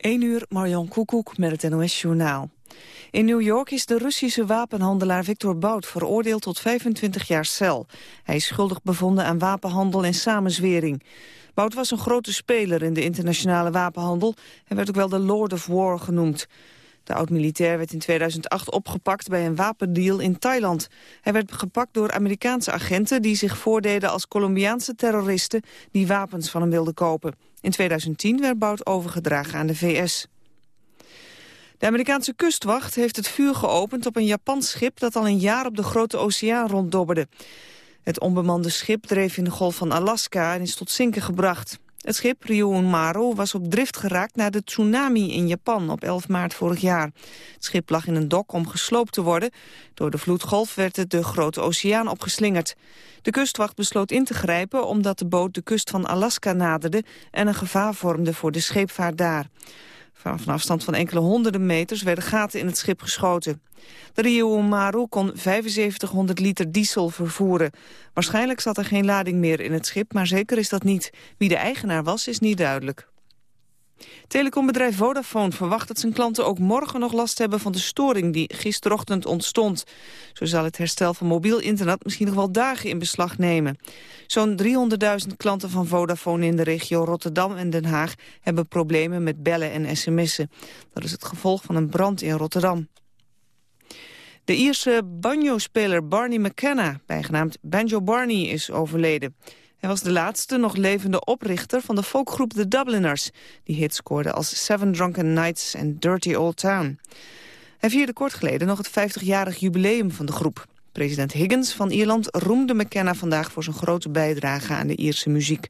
1 uur, Marjan Koekoek met het NOS-journaal. In New York is de Russische wapenhandelaar Victor Bout veroordeeld tot 25 jaar cel. Hij is schuldig bevonden aan wapenhandel en samenzwering. Bout was een grote speler in de internationale wapenhandel... en werd ook wel de Lord of War genoemd. De oud-militair werd in 2008 opgepakt bij een wapendeal in Thailand. Hij werd gepakt door Amerikaanse agenten die zich voordeden als Colombiaanse terroristen die wapens van hem wilden kopen. In 2010 werd Bout overgedragen aan de VS. De Amerikaanse kustwacht heeft het vuur geopend op een Japans schip dat al een jaar op de Grote Oceaan ronddobberde. Het onbemande schip dreef in de golf van Alaska en is tot zinken gebracht. Het schip Ryuun Maru was op drift geraakt na de tsunami in Japan op 11 maart vorig jaar. Het schip lag in een dok om gesloopt te worden. Door de vloedgolf werd het de Grote Oceaan opgeslingerd. De kustwacht besloot in te grijpen omdat de boot de kust van Alaska naderde en een gevaar vormde voor de scheepvaart daar. Een afstand van enkele honderden meters werden gaten in het schip geschoten. De Rio Maru kon 7500 liter diesel vervoeren. Waarschijnlijk zat er geen lading meer in het schip, maar zeker is dat niet. Wie de eigenaar was, is niet duidelijk. Telecombedrijf Vodafone verwacht dat zijn klanten ook morgen nog last hebben van de storing die gisterochtend ontstond. Zo zal het herstel van mobiel internet misschien nog wel dagen in beslag nemen. Zo'n 300.000 klanten van Vodafone in de regio Rotterdam en Den Haag hebben problemen met bellen en sms'en. Dat is het gevolg van een brand in Rotterdam. De Ierse banjo-speler Barney McKenna, bijgenaamd Banjo Barney, is overleden. Hij was de laatste nog levende oprichter van de folkgroep The Dubliners... die hits scoorde als Seven Drunken Nights en Dirty Old Town. Hij vierde kort geleden nog het 50-jarig jubileum van de groep. President Higgins van Ierland roemde McKenna vandaag voor zijn grote bijdrage aan de Ierse muziek.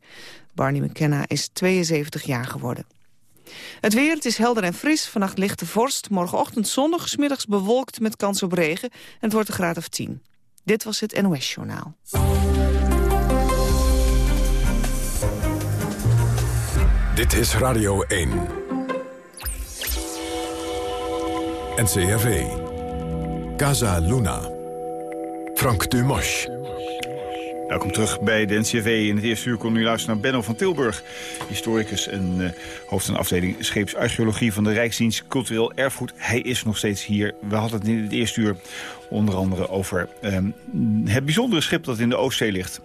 Barney McKenna is 72 jaar geworden. Het weer, het is helder en fris. Vannacht lichte vorst. Morgenochtend zonnig, smiddags bewolkt met kans op regen. En het wordt een graad of 10. Dit was het NOS Journaal. Dit is Radio 1. NCRV. Casa Luna. Frank Dumas. Welkom terug bij de NCV. In het eerste uur kon u luisteren naar Benno van Tilburg. Historicus en uh, hoofd van de afdeling scheepsarcheologie van de Rijksdienst Cultureel Erfgoed. Hij is nog steeds hier. We hadden het in het eerste uur onder andere over um, het bijzondere schip dat in de Oostzee ligt.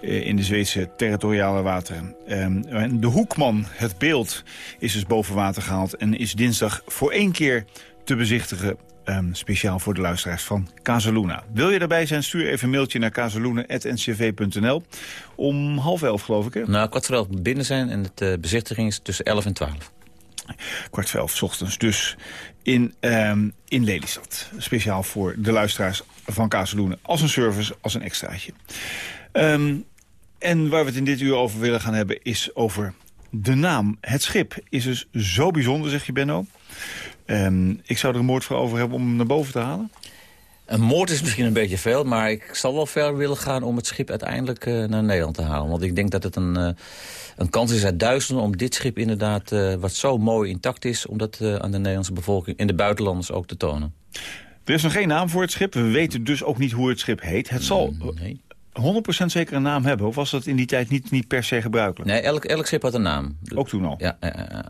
Uh, in de Zweedse territoriale wateren. Um, de Hoekman, het beeld, is dus boven water gehaald. En is dinsdag voor één keer te bezichtigen Um, speciaal voor de luisteraars van Casaluna. Wil je daarbij zijn, stuur even een mailtje naar casaluna.ncv.nl. Om half elf, geloof ik, hè? Nou, kwart voor elf binnen zijn en de uh, bezichtiging is tussen elf en twaalf. Kwart voor elf, ochtends dus in, um, in Lelystad. Speciaal voor de luisteraars van Casaluna. Als een service, als een extraatje. Um, en waar we het in dit uur over willen gaan hebben is over de naam. Het schip is dus zo bijzonder, zeg je Benno. Um, ik zou er een moord voor over hebben om hem naar boven te halen. Een moord is misschien een beetje veel, maar ik zal wel ver willen gaan om het schip uiteindelijk uh, naar Nederland te halen. Want ik denk dat het een, uh, een kans is uit duizenden om dit schip inderdaad, uh, wat zo mooi intact is, om dat aan de Nederlandse bevolking en de buitenlanders ook te tonen. Er is nog geen naam voor het schip. We weten dus ook niet hoe het schip heet. Het zal nee. 100% zeker een naam hebben? Of was dat in die tijd niet, niet per se gebruikelijk? Nee, elk, elk schip had een naam. Ook toen al? Ja, ja.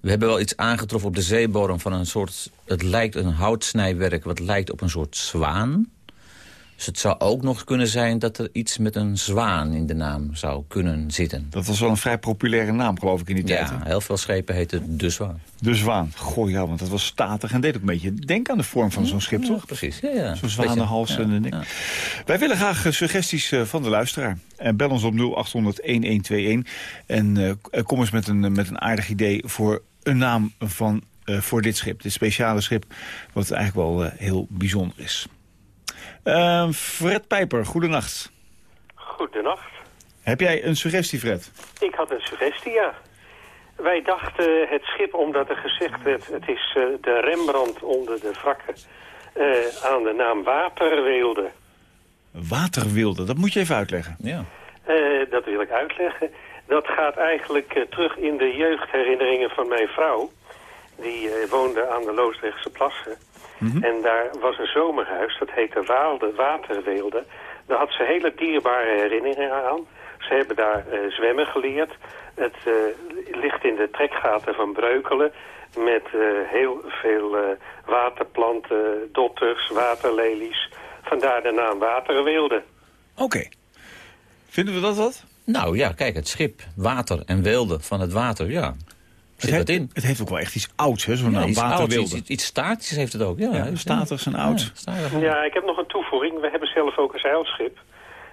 We hebben wel iets aangetroffen op de zeebodem van een soort... Het lijkt een houtsnijwerk wat lijkt op een soort zwaan. Dus het zou ook nog kunnen zijn dat er iets met een zwaan in de naam zou kunnen zitten. Dat was wel een vrij populaire naam, geloof ik, in die tijd. Ja, heel veel schepen heten De Zwaan. De Zwaan. Goh, ja, want dat was statig en deed ook een beetje... Denk aan de vorm van zo'n schip, ja, toch? precies, ja. ja. Zo'n zwanenhals ja, en. Ja. Wij willen graag suggesties uh, van de luisteraar. En bel ons op 0800-1121. En uh, kom eens met een, met een aardig idee voor een naam van, uh, voor dit schip. Dit speciale schip, wat eigenlijk wel uh, heel bijzonder is. Uh, Fred Pijper, goedenacht. Goedenacht. Heb jij een suggestie, Fred? Ik had een suggestie, ja. Wij dachten het schip, omdat er gezegd werd... het is uh, de Rembrandt onder de wrakken... aan de naam Waterweelde. Waterweelde, dat moet je even uitleggen. Ja. dat wil ik uitleggen. Dat gaat eigenlijk uh, terug in de jeugdherinneringen van mijn vrouw. Die uh, woonde aan de Loosdrechtse Plassen. Mm -hmm. En daar was een zomerhuis, dat heette Waalde Waterweelde. Daar had ze hele dierbare herinneringen aan. Ze hebben daar uh, zwemmen geleerd. Het ligt in de trekgaten van Breukelen met heel veel waterplanten, dotters, waterlelies. Vandaar de naam Waterweelde. Oké. Vinden we dat wat? Nou ja, kijk, het schip, water en weelde van het water, ja. Zit het, dat in? Het heeft ook wel echt iets ouds, hè, zo'n Ja, iets, ouds, Waterwilde. iets, iets statisch heeft het ook, ja. Ja, statisch en oud. Ja, ik heb nog een toevoeging. We hebben zelf ook een zeilschip.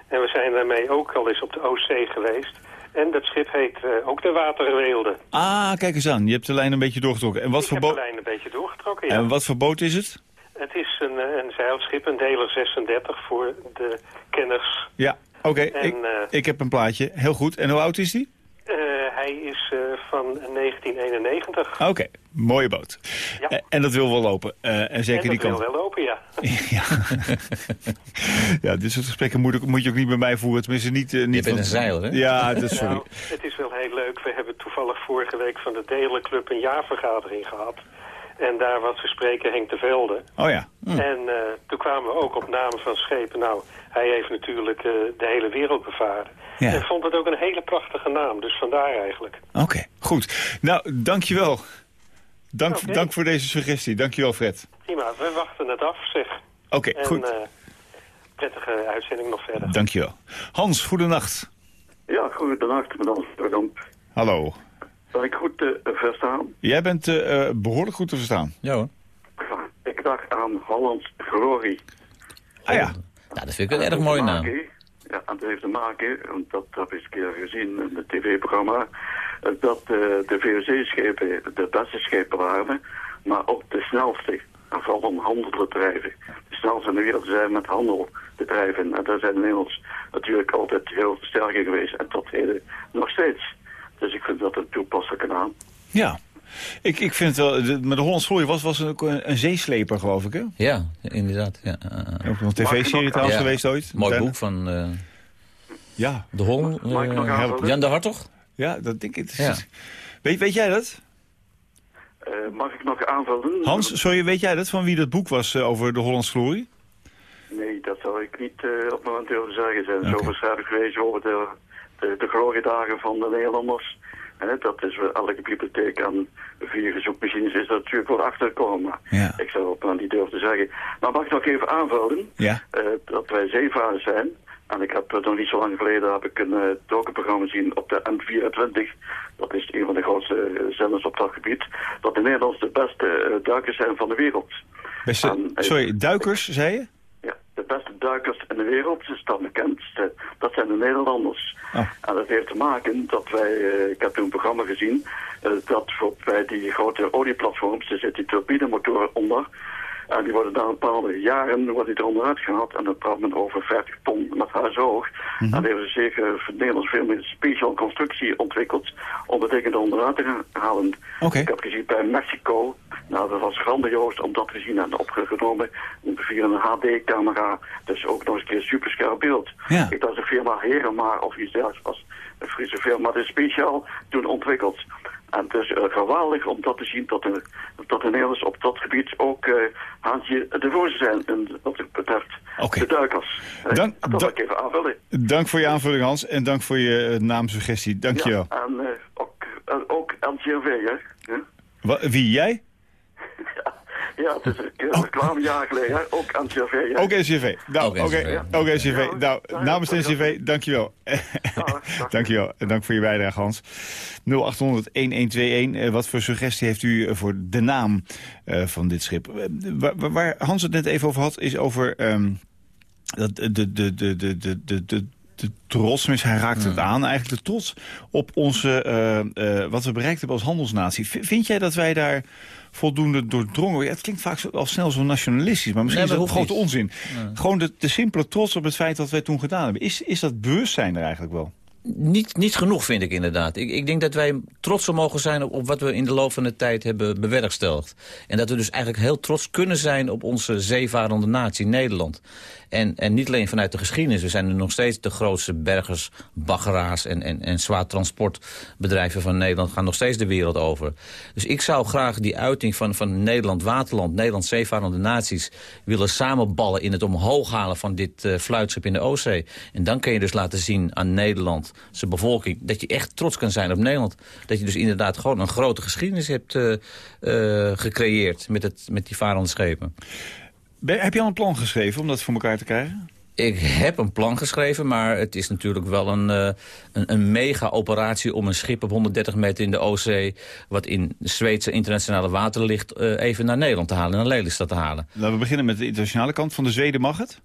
En we zijn daarmee ook al eens op de Oostzee geweest. En dat schip heet eh, ook de Waterweelde. Ah, kijk eens aan. Je hebt de lijn een beetje doorgetrokken. En wat, Ik voor, heb de lijn een beetje doorgetrokken, ja. en wat voor boot is het? Het is een, eh, een zeilschip, een deler 36 voor de kenners. Ja, oké. En, Ik, eh, ik heb een plaatje. Heel goed. En hoe oud is die? Hij is eh, van 1991. Oké, mooie boot. Ja. Eh, En dat wil wel lopen. Eh, en zeker en die dat wil kant. wel open, ja. Ja. ja, dit soort gesprekken moet, ik, moet je ook niet bij mij voeren. Tenminste, niet... niet bent van- een zeiler, hè? Ja, dat, sorry. Nou, het is wel heel leuk. We hebben toevallig vorige week van de Delenclub een jaarvergadering gehad. En daar was gespreken Henk de Velde. Oh ja. En eh, toen kwamen we ook op namen van schepen. Nou, hij heeft natuurlijk eh, de hele wereld bevaren. Ja. En vond het ook een hele prachtige naam. Dus vandaar eigenlijk. Oké, goed. Nou, dankjewel. Dank, dank voor deze suggestie. Dankjewel, Fred. Prima, we wachten het af, zeg. Oké, En goed. eh, prettige uitzending nog verder. Dankjewel. Hans, goedenacht. Ja, goedenacht, met Amsterdam. Hallo. Ben ik goed te verstaan? Jij bent eh, eh, behoorlijk goed te verstaan. Ja hoor. Ik dacht aan Hollands Glorie. Ah ja. Nou, dat vind ik een erg mooie naam. Ja, dat heeft te maken, want dat heb ik een keer gezien in het tv-programma, dat eh, de VOC-schepen de beste schepen waren, maar ook de snelste. En vooral om handel te drijven. De snelste in de wereld zijn met handel te drijven. En daar zijn de Nederlanders natuurlijk altijd heel sterk in geweest. En tot heden nog steeds. Dus ik vind dat een toepasselijke naam. Ja. Ik, ik vind wel, de, maar de Hollands Glorie was, was ook een, een zeesleper, geloof ik, hè? Ja, inderdaad. Ja. Ook nog een tv-serie trouwens Ja. geweest ooit. Mooi boek van eh, Ja, De Hol. Nog eh? Jan de Hartog? ja, dat denk ik. Ja. Weet, weet jij dat? Eh, mag ik nog aanvullen? Hans, sorry, weet jij dat van wie dat boek was over de Hollands Glorie? Nee, dat zou ik niet op het moment durven zeggen. Er zijn zoveel schrijvers geweest over de, de, de gloriedagen van de Nederlanders. Dat is elke bibliotheek aan vier zoekmachines is dat natuurlijk wel achtergekomen. Maar Ja. Ik zou op het moment niet durven te zeggen. Maar mag ik nog even aanvullen Ja. eh, dat wij zeevarers zijn. En ik heb eh, nog niet zo lang geleden heb ik een uh, docuprogramma gezien op de M24. Dat is een van de grootste eh, zenders op dat gebied. Dat de Nederlanders de beste eh, duikers zijn van de wereld. Beste, En, eh, sorry, duikers, zei je? Ja, de beste duikers in de wereld, ze staan bekend, dat zijn de Nederlanders. Oh. En dat heeft te maken dat wij, eh, ik heb toen een programma gezien, eh, dat voor, bij die grote olieplatforms, er zitten die turbinemotoren onder. En die worden na een bepaalde jaren worden die eronder uitgehaald. En dan praat men over 50 ton met huis hoog. En daar hebben ze zeker voor Nederlands veel meer special constructie ontwikkeld om de dingen eronder te halen. Ik heb gezien bij Mexico, nou dat was grandioos om dat te zien en opgenomen via een HD-camera. Dus ook nog eens een keer superscherp beeld. Ja. Ik dacht de firma Herema of iets dergelijks was een Friese firma, maar het is speciaal toen ontwikkeld. En het is eh, geweldig om dat te zien dat de, dat de Nederlanders op dat gebied ook uh, haantje de voorste zijn in, wat het betreft de duikers. Eh, Dank- dat wil dank- ik even aanvullen. Dank voor je aanvulling, Hans. En dank voor je naamsuggestie. Dankjewel. Ja, en ook, eh, ook hè? Wie, jij? Ja, dus reclame jaar geleden, ook aan CV. Ook NCV. Nou, oké, oké ook Nou, namens de NCV, dankjewel. dankjewel. Dank voor je bijdrage, Hans. 0800-1121, eh, wat voor suggestie heeft u eh, voor de naam eh, van dit schip? Waar, Hans het net even over had, is over ehm, dat de, de, de, de, de, de trots, mis, hij raakt het aan, eigenlijk de trots op onze, wat we bereikt hebben als handelsnatie. Vind jij dat wij daar voldoende doordrongen? Ja, het klinkt vaak zo, al snel zo nationalistisch, maar misschien Nee, is dat grote onzin. Gewoon de, de simpele trots op het feit dat wij toen gedaan hebben. Is, is dat bewustzijn er eigenlijk wel? Niet, niet genoeg, vind ik inderdaad. Ik, ik denk dat wij trots mogen zijn op, op wat we in de loop van de tijd hebben bewerkstelligd. En dat we dus eigenlijk heel trots kunnen zijn op onze zeevarende natie, Nederland. En, en niet alleen vanuit de geschiedenis. We zijn nu nog steeds de grootste bergers, baggeraars en, en, en zwaar transportbedrijven van Nederland. Gaan nog steeds de wereld over. Dus ik zou graag die uiting van, van Nederland Waterland, Nederland zeevarende naties... willen samenballen in het omhoog halen van dit uh, fluitschip in de Oostzee. En dan kun je dus laten zien aan Nederland zijn bevolking... dat je echt trots kan zijn op Nederland. Dat je dus inderdaad gewoon een grote geschiedenis hebt uh, uh, gecreëerd... met, het, met die varende schepen. Heb je al een plan geschreven om dat voor elkaar te krijgen? Ik heb een plan geschreven, maar het is natuurlijk wel een, uh, een, een mega-operatie... om een schip op 130 meter in de Oostzee... wat in Zweedse internationale water ligt... Uh, even naar Nederland te halen, naar Lelystad te halen. Laten we beginnen met de internationale kant. Van de Zweden mag het?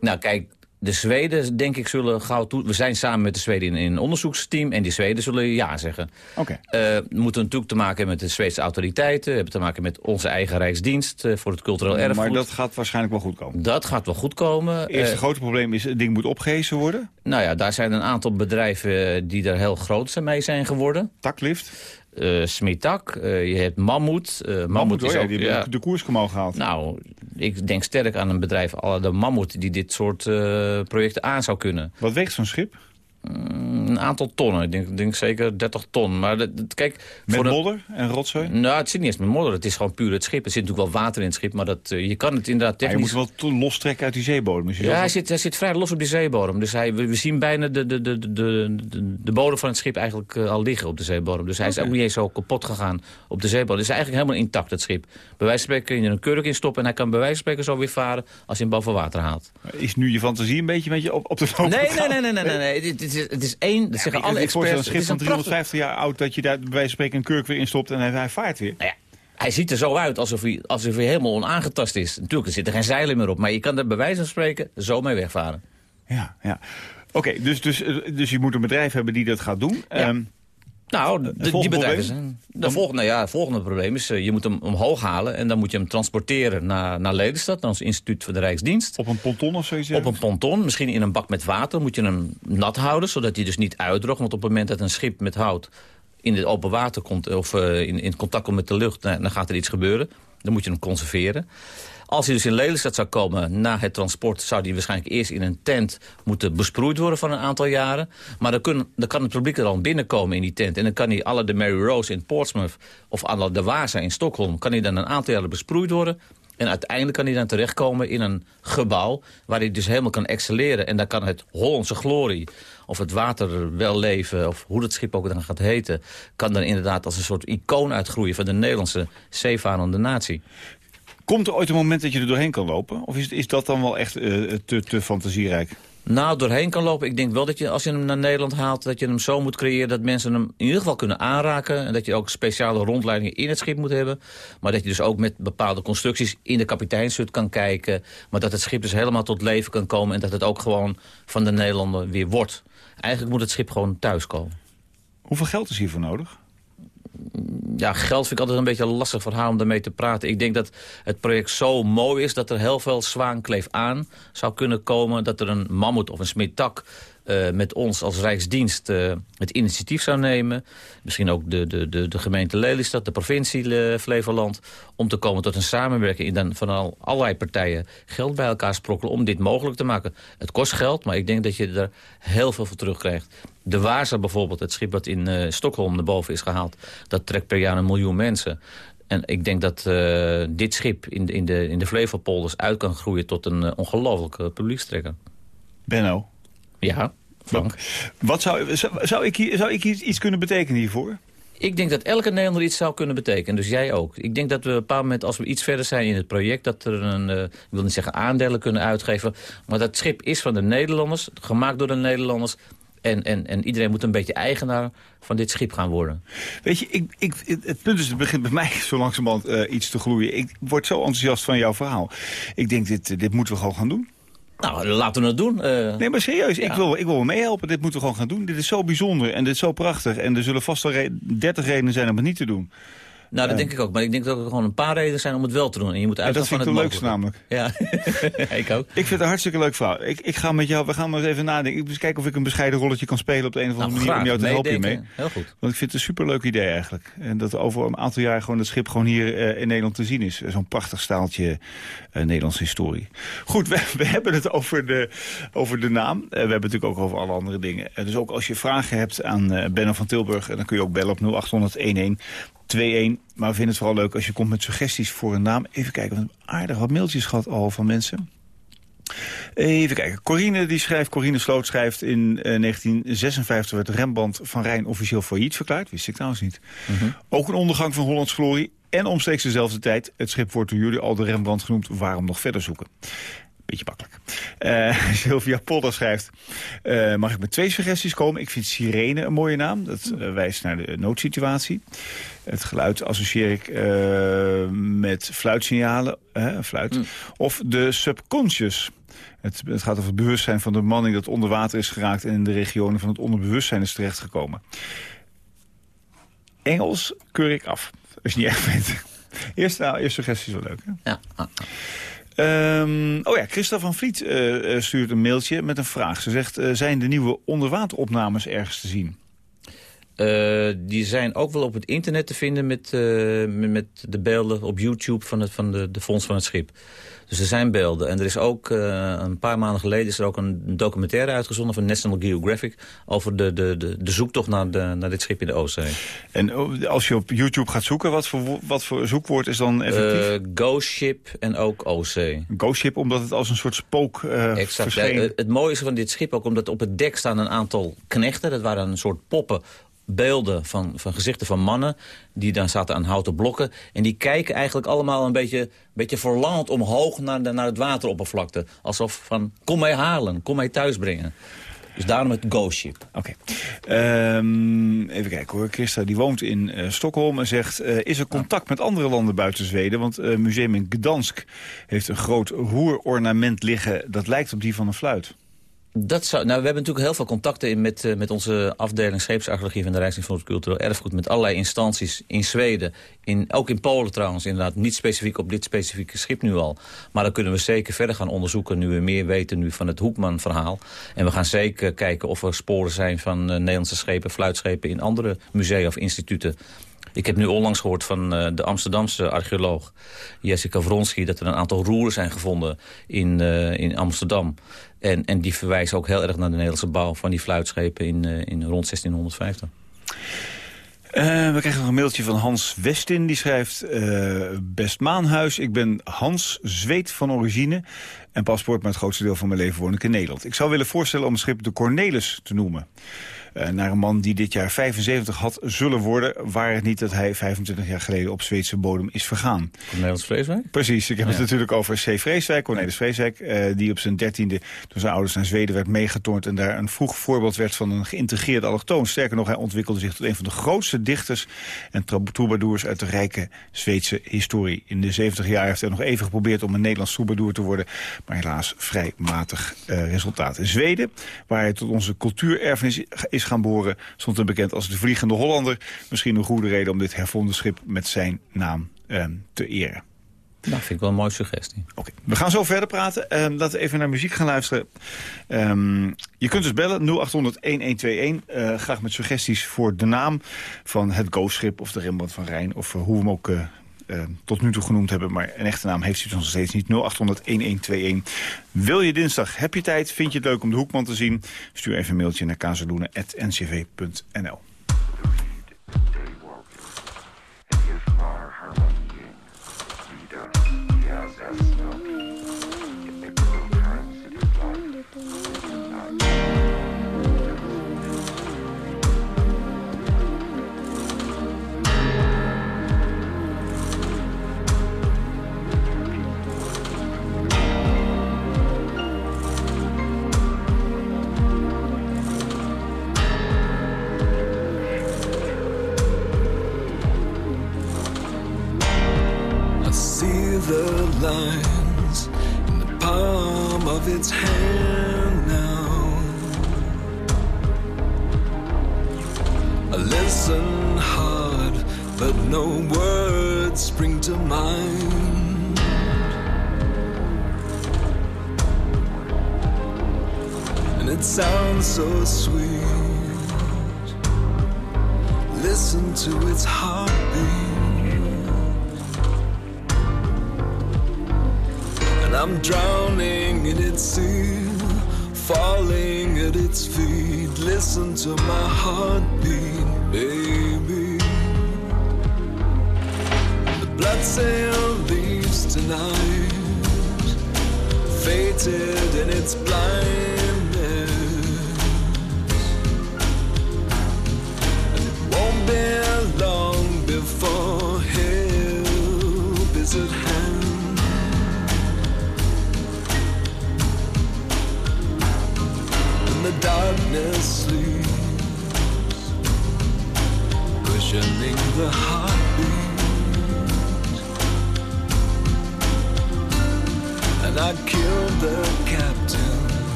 Nou, kijk, de Zweden, denk ik, zullen gauw toe... We zijn samen met de Zweden in, in een onderzoeksteam... en die Zweden zullen ja zeggen. Oké. Okay. Uh, we moeten natuurlijk te maken hebben met de Zweedse autoriteiten. We hebben te maken met onze eigen Rijksdienst... Uh, voor het cultureel erfgoed. Maar dat gaat waarschijnlijk wel goed komen? Dat gaat wel goed komen. Het eerste uh, grote probleem is, het ding moet opgehezen worden? Nou ja, daar zijn een aantal bedrijven die er heel groot mee zijn geworden. Taklift? Uh, Smitak, uh, je hebt Mammoet. Uh, Mammoet is ook, die ja, de koers omhoog gehaald. Nou, ik denk sterk aan een bedrijf, de Mammoet, die dit soort projecten aan zou kunnen. Wat weegt zo'n schip? Mm, een aantal tonnen. Ik denk, denk zeker 30 ton. Maar dat, dat, kijk, met voor modder en rotzooi? Nou, het zit niet eens met modder. Het is gewoon puur het schip. Er zit natuurlijk wel water in het schip, maar dat, uh, je kan het inderdaad technisch... Maar je moet wel lostrekken uit die zeebodem. Dus ja, hij zit, hij zit vrij los op die zeebodem. Dus hij, we, we zien bijna de, de, de, de, de, de bodem van het schip eigenlijk uh, al liggen op de zeebodem. Dus hij okay. is ook niet eens zo kapot gegaan op de zeebodem. Het is eigenlijk helemaal intact, het schip. Bij wijze van spreken kun je er een kurk in stoppen... en hij kan bij wijze van spreken zo weer varen als je hem boven water haalt. Is nu je fantasie een beetje met je op, op de loop nee, nee, nee, nee, nee, nee, nee. Het, is, het is één... Dat zeggen alle experts. een schip van 350 jaar oud dat je daar bij wijze van spreken een kurk weer instopt en hij, hij vaart weer. Nou ja, hij ziet er zo uit alsof hij, alsof hij helemaal onaangetast is. Natuurlijk, er zitten geen zeilen meer op, maar je kan er bij wijze van spreken zo mee wegvaren. Ja, ja. Oké, okay, dus, dus, dus je moet een bedrijf hebben die dat gaat doen. Ja. Um, nou, de, die bedrijven zijn... De volgende, nou ja, het volgende probleem is, uh, je moet hem omhoog halen... en dan moet je hem transporteren naar, naar Lelystad, naar ons instituut voor de Rijksdienst. Op een ponton of zoiets? Op een ponton, misschien in een bak met water moet je hem nat houden... zodat hij dus niet uitdroogt. Want op het moment dat een schip met hout in het open water komt... of uh, in, in contact komt met de lucht, nou, dan gaat er iets gebeuren. Dan moet je hem conserveren. Als hij dus in Lelystad zou komen na het transport... zou hij waarschijnlijk eerst in een tent moeten besproeid worden van een aantal jaren. Maar dan, dan kan het publiek er al binnenkomen in die tent. En dan kan hij alle de Mary Rose in Portsmouth... of alle de Wasa in Stockholm... kan hij dan een aantal jaren besproeid worden. En uiteindelijk kan hij dan terechtkomen in een gebouw... waar hij dus helemaal kan excelleren. En dan kan het Hollandse glorie of het water wel leven... of hoe het schip ook dan gaat heten... kan dan inderdaad als een soort icoon uitgroeien... van de Nederlandse zeevarende natie. Komt er ooit een moment dat je er doorheen kan lopen? Of is, is dat dan wel echt uh, te, te fantasierijk? Nou, doorheen kan lopen. Ik denk wel dat je, als je hem naar Nederland haalt... dat je hem zo moet creëren dat mensen hem in ieder geval kunnen aanraken. En dat je ook speciale rondleidingen in het schip moet hebben. Maar dat je dus ook met bepaalde constructies in de kapiteinshut kan kijken. Maar dat het schip dus helemaal tot leven kan komen... en dat het ook gewoon van de Nederlander weer wordt. Eigenlijk moet het schip gewoon thuiskomen. Hoeveel geld is hiervoor nodig? Ja, geld vind ik altijd een beetje lastig verhaal om daarmee te praten. Ik denk dat het project zo mooi is dat er heel veel zwaankleef aan zou kunnen komen. Dat er een mammoet of een smetak uh, met ons als Rijksdienst uh, het initiatief zou nemen. Misschien ook de, de, de, de gemeente Lelystad, de provincie uh, Flevoland... om te komen tot een samenwerking en dan van al, allerlei partijen geld bij elkaar sprokkelen... om dit mogelijk te maken. Het kost geld, maar ik denk dat je er heel veel voor terugkrijgt. De Waza bijvoorbeeld, het schip dat in Stockholm naar boven is gehaald... dat trekt per jaar een miljoen mensen. En ik denk dat dit schip in de, in de, in de Flevopolders uit kan groeien tot een ongelofelijke publiekstrekker. Benno? Ja, Frank. Wat zou, zou, zou, ik hier, zou ik hier iets kunnen betekenen hiervoor? Ik denk dat elke Nederlander iets zou kunnen betekenen. Dus jij ook. Ik denk dat we op een bepaald moment, als we iets verder zijn in het project... dat er een, uh, ik wil niet zeggen aandelen kunnen uitgeven... maar dat schip is van de Nederlanders, gemaakt door de Nederlanders... En, en, en iedereen moet een beetje eigenaar van dit schip gaan worden. Weet je, ik, ik, het punt is, het begint bij mij zo langzamerhand uh, iets te gloeien. Ik word zo enthousiast van jouw verhaal. Ik denk, dit, dit moeten we gewoon gaan doen. Nou, laten we het doen. Uh, nee, maar serieus, ja. ik, wil, ik wil meehelpen. Dit moeten we gewoon gaan doen. Dit is zo bijzonder en dit is zo prachtig. En er zullen vast al 30 redenen zijn om het niet te doen. Nou, dat denk ik ook. Maar ik denk dat er gewoon een paar redenen zijn om het wel te doen. En je moet uitgaan van het Dat vind ik het leukste namelijk. Ja, ik ook. Ik vind het een hartstikke leuk verhaal. Ik, ik ga met jou, we gaan maar eens even nadenken. Ik eens kijken of ik een bescheiden rolletje kan spelen op de een of andere nou, manier. Om jou te helpen hiermee. Heel goed. Want ik vind het een superleuk idee eigenlijk. En dat over een aantal jaar gewoon het schip gewoon hier uh, in Nederland te zien is. Zo'n prachtig staaltje uh, Nederlandse historie. Goed, we, we, hebben het over de, over de naam. Uh, we hebben het natuurlijk ook over alle andere dingen. dus ook als je vragen hebt aan Benno van Tilburg... dan kun je ook bellen op 0800 11 2-1. Maar we vinden het vooral leuk als je komt met suggesties voor een naam. Even kijken, hebben aardig wat mailtjes gehad al van mensen. Even kijken. Corine, die schrijft, Corine Sloot schrijft... in 1956 werd Rembrandt van Rijn officieel failliet verklaard. Wist ik trouwens niet. Mhm. Ook een ondergang van Hollands glorie. En omstreeks dezelfde tijd, het schip wordt door jullie al de Rembrandt genoemd... waarom nog verder zoeken? Beetje makkelijk. Uh, Sylvia Polder schrijft... Uh, mag ik met twee suggesties komen? Ik vind Sirene een mooie naam. Dat uh, wijst naar de noodsituatie. Het geluid associeer ik met fluitsignalen. fluit. Mm. Of de subconscious. Het, het, gaat over het bewustzijn van de manning dat onder water is geraakt... en in de regionen van het onderbewustzijn is terechtgekomen. Engels keur ik af, als je niet echt vindt. Eerst, nou, eerst suggesties wel leuk, hè? Ja. Um, oh ja, Christa van Vliet uh, stuurt een mailtje met een vraag. Ze zegt, uh, zijn de nieuwe onderwateropnames ergens te zien? Uh, die zijn ook wel op het internet te vinden met, met de beelden op YouTube van, het, van de, de fonds van het schip. Dus er zijn beelden. En er is ook, uh, een paar maanden geleden is er ook een documentaire uitgezonden van National Geographic... over de, de, de, de zoektocht naar, de, naar dit schip in de Oostzee. En oh, als je op YouTube gaat zoeken, wat voor, wat voor zoekwoord is dan effectief? Ghost Ship en ook Oostzee. Ghost Ship, omdat het als een soort spook exact. Ja, het mooie is van dit schip ook, omdat op het dek staan een aantal knechten. Dat waren een soort poppen beelden van, van gezichten van mannen... die dan zaten aan houten blokken. En die kijken eigenlijk allemaal een beetje, beetje verlangend omhoog naar, naar het wateroppervlakte. Alsof van, kom mij halen, kom mij thuisbrengen. Dus daarom het Ghost Ship. Oké. Ehm, even kijken hoor. Christa die woont in uh, Stockholm en zegt... Uh, is er contact met andere landen buiten Zweden? Want uh, museum in Gdansk heeft een groot roerornament liggen... dat lijkt op die van een fluit. Dat zou, nou, we hebben natuurlijk heel veel contacten in met, uh, met onze afdeling scheepsarcheologie van de het Cultureel Erfgoed. Met allerlei instanties in Zweden, in, ook in Polen trouwens inderdaad. Niet specifiek op dit specifieke schip nu al. Maar dan kunnen we zeker verder gaan onderzoeken nu we meer weten nu van het Hoekman-verhaal. En we gaan zeker kijken of er sporen zijn van uh, Nederlandse schepen, fluitschepen in andere musea of instituten. Ik heb nu onlangs gehoord van uh, de Amsterdamse archeoloog Jessica Vronsky... dat er een aantal roeren zijn gevonden in, uh, in Amsterdam. En, en die verwijzen ook heel erg naar de Nederlandse bouw van die fluitschepen in, uh, in rond 1650. Uh, we krijgen nog een mailtje van Hans Westin. Die schrijft, best Maanhuis, ik ben Hans Zweet van origine... en paspoort, maar het grootste deel van mijn leven woon ik in Nederland. Ik zou willen voorstellen om het schip de Cornelis te noemen. Uh, naar een man die dit jaar 75 had zullen worden... waar het niet dat hij 25 jaar geleden op Zweedse bodem is vergaan. Cornelis Vreeswijk? Precies, ik heb het natuurlijk over C. Vreeswijk, Cornelis Vreeswijk... Uh, die op zijn dertiende toen zijn ouders naar Zweden werd meegetornd... en daar een vroeg voorbeeld werd van een geïntegreerde allochtoon. Sterker nog, hij ontwikkelde zich tot een van de grootste dichters... en troubadours uit de rijke Zweedse historie. In de 70 jaar heeft hij nog even geprobeerd om een Nederlands troubadour te worden... maar helaas vrij matig uh, resultaat. In Zweden, waar hij tot onze cultuurerfenis is gaan boren... stond hem bekend als de Vliegende Hollander. Misschien een goede reden om dit hervonden schip met zijn naam eh, te eren. Dat vind ik wel een mooie suggestie. Oké, we gaan zo verder praten. Uh, laten we even naar muziek gaan luisteren. Um, je kunt dus bellen 0800-1121. Uh, graag met suggesties voor de naam van het Go-schip of de Rembrandt van Rijn. Of uh, hoe we hem ook uh, tot nu toe genoemd hebben. Maar een echte naam heeft hij dus nog steeds niet. 0800-1121. Wil je dinsdag, heb je tijd, vind je het leuk om de Hoekman te zien? Stuur even een mailtje naar kazeloenen.ncv.nl.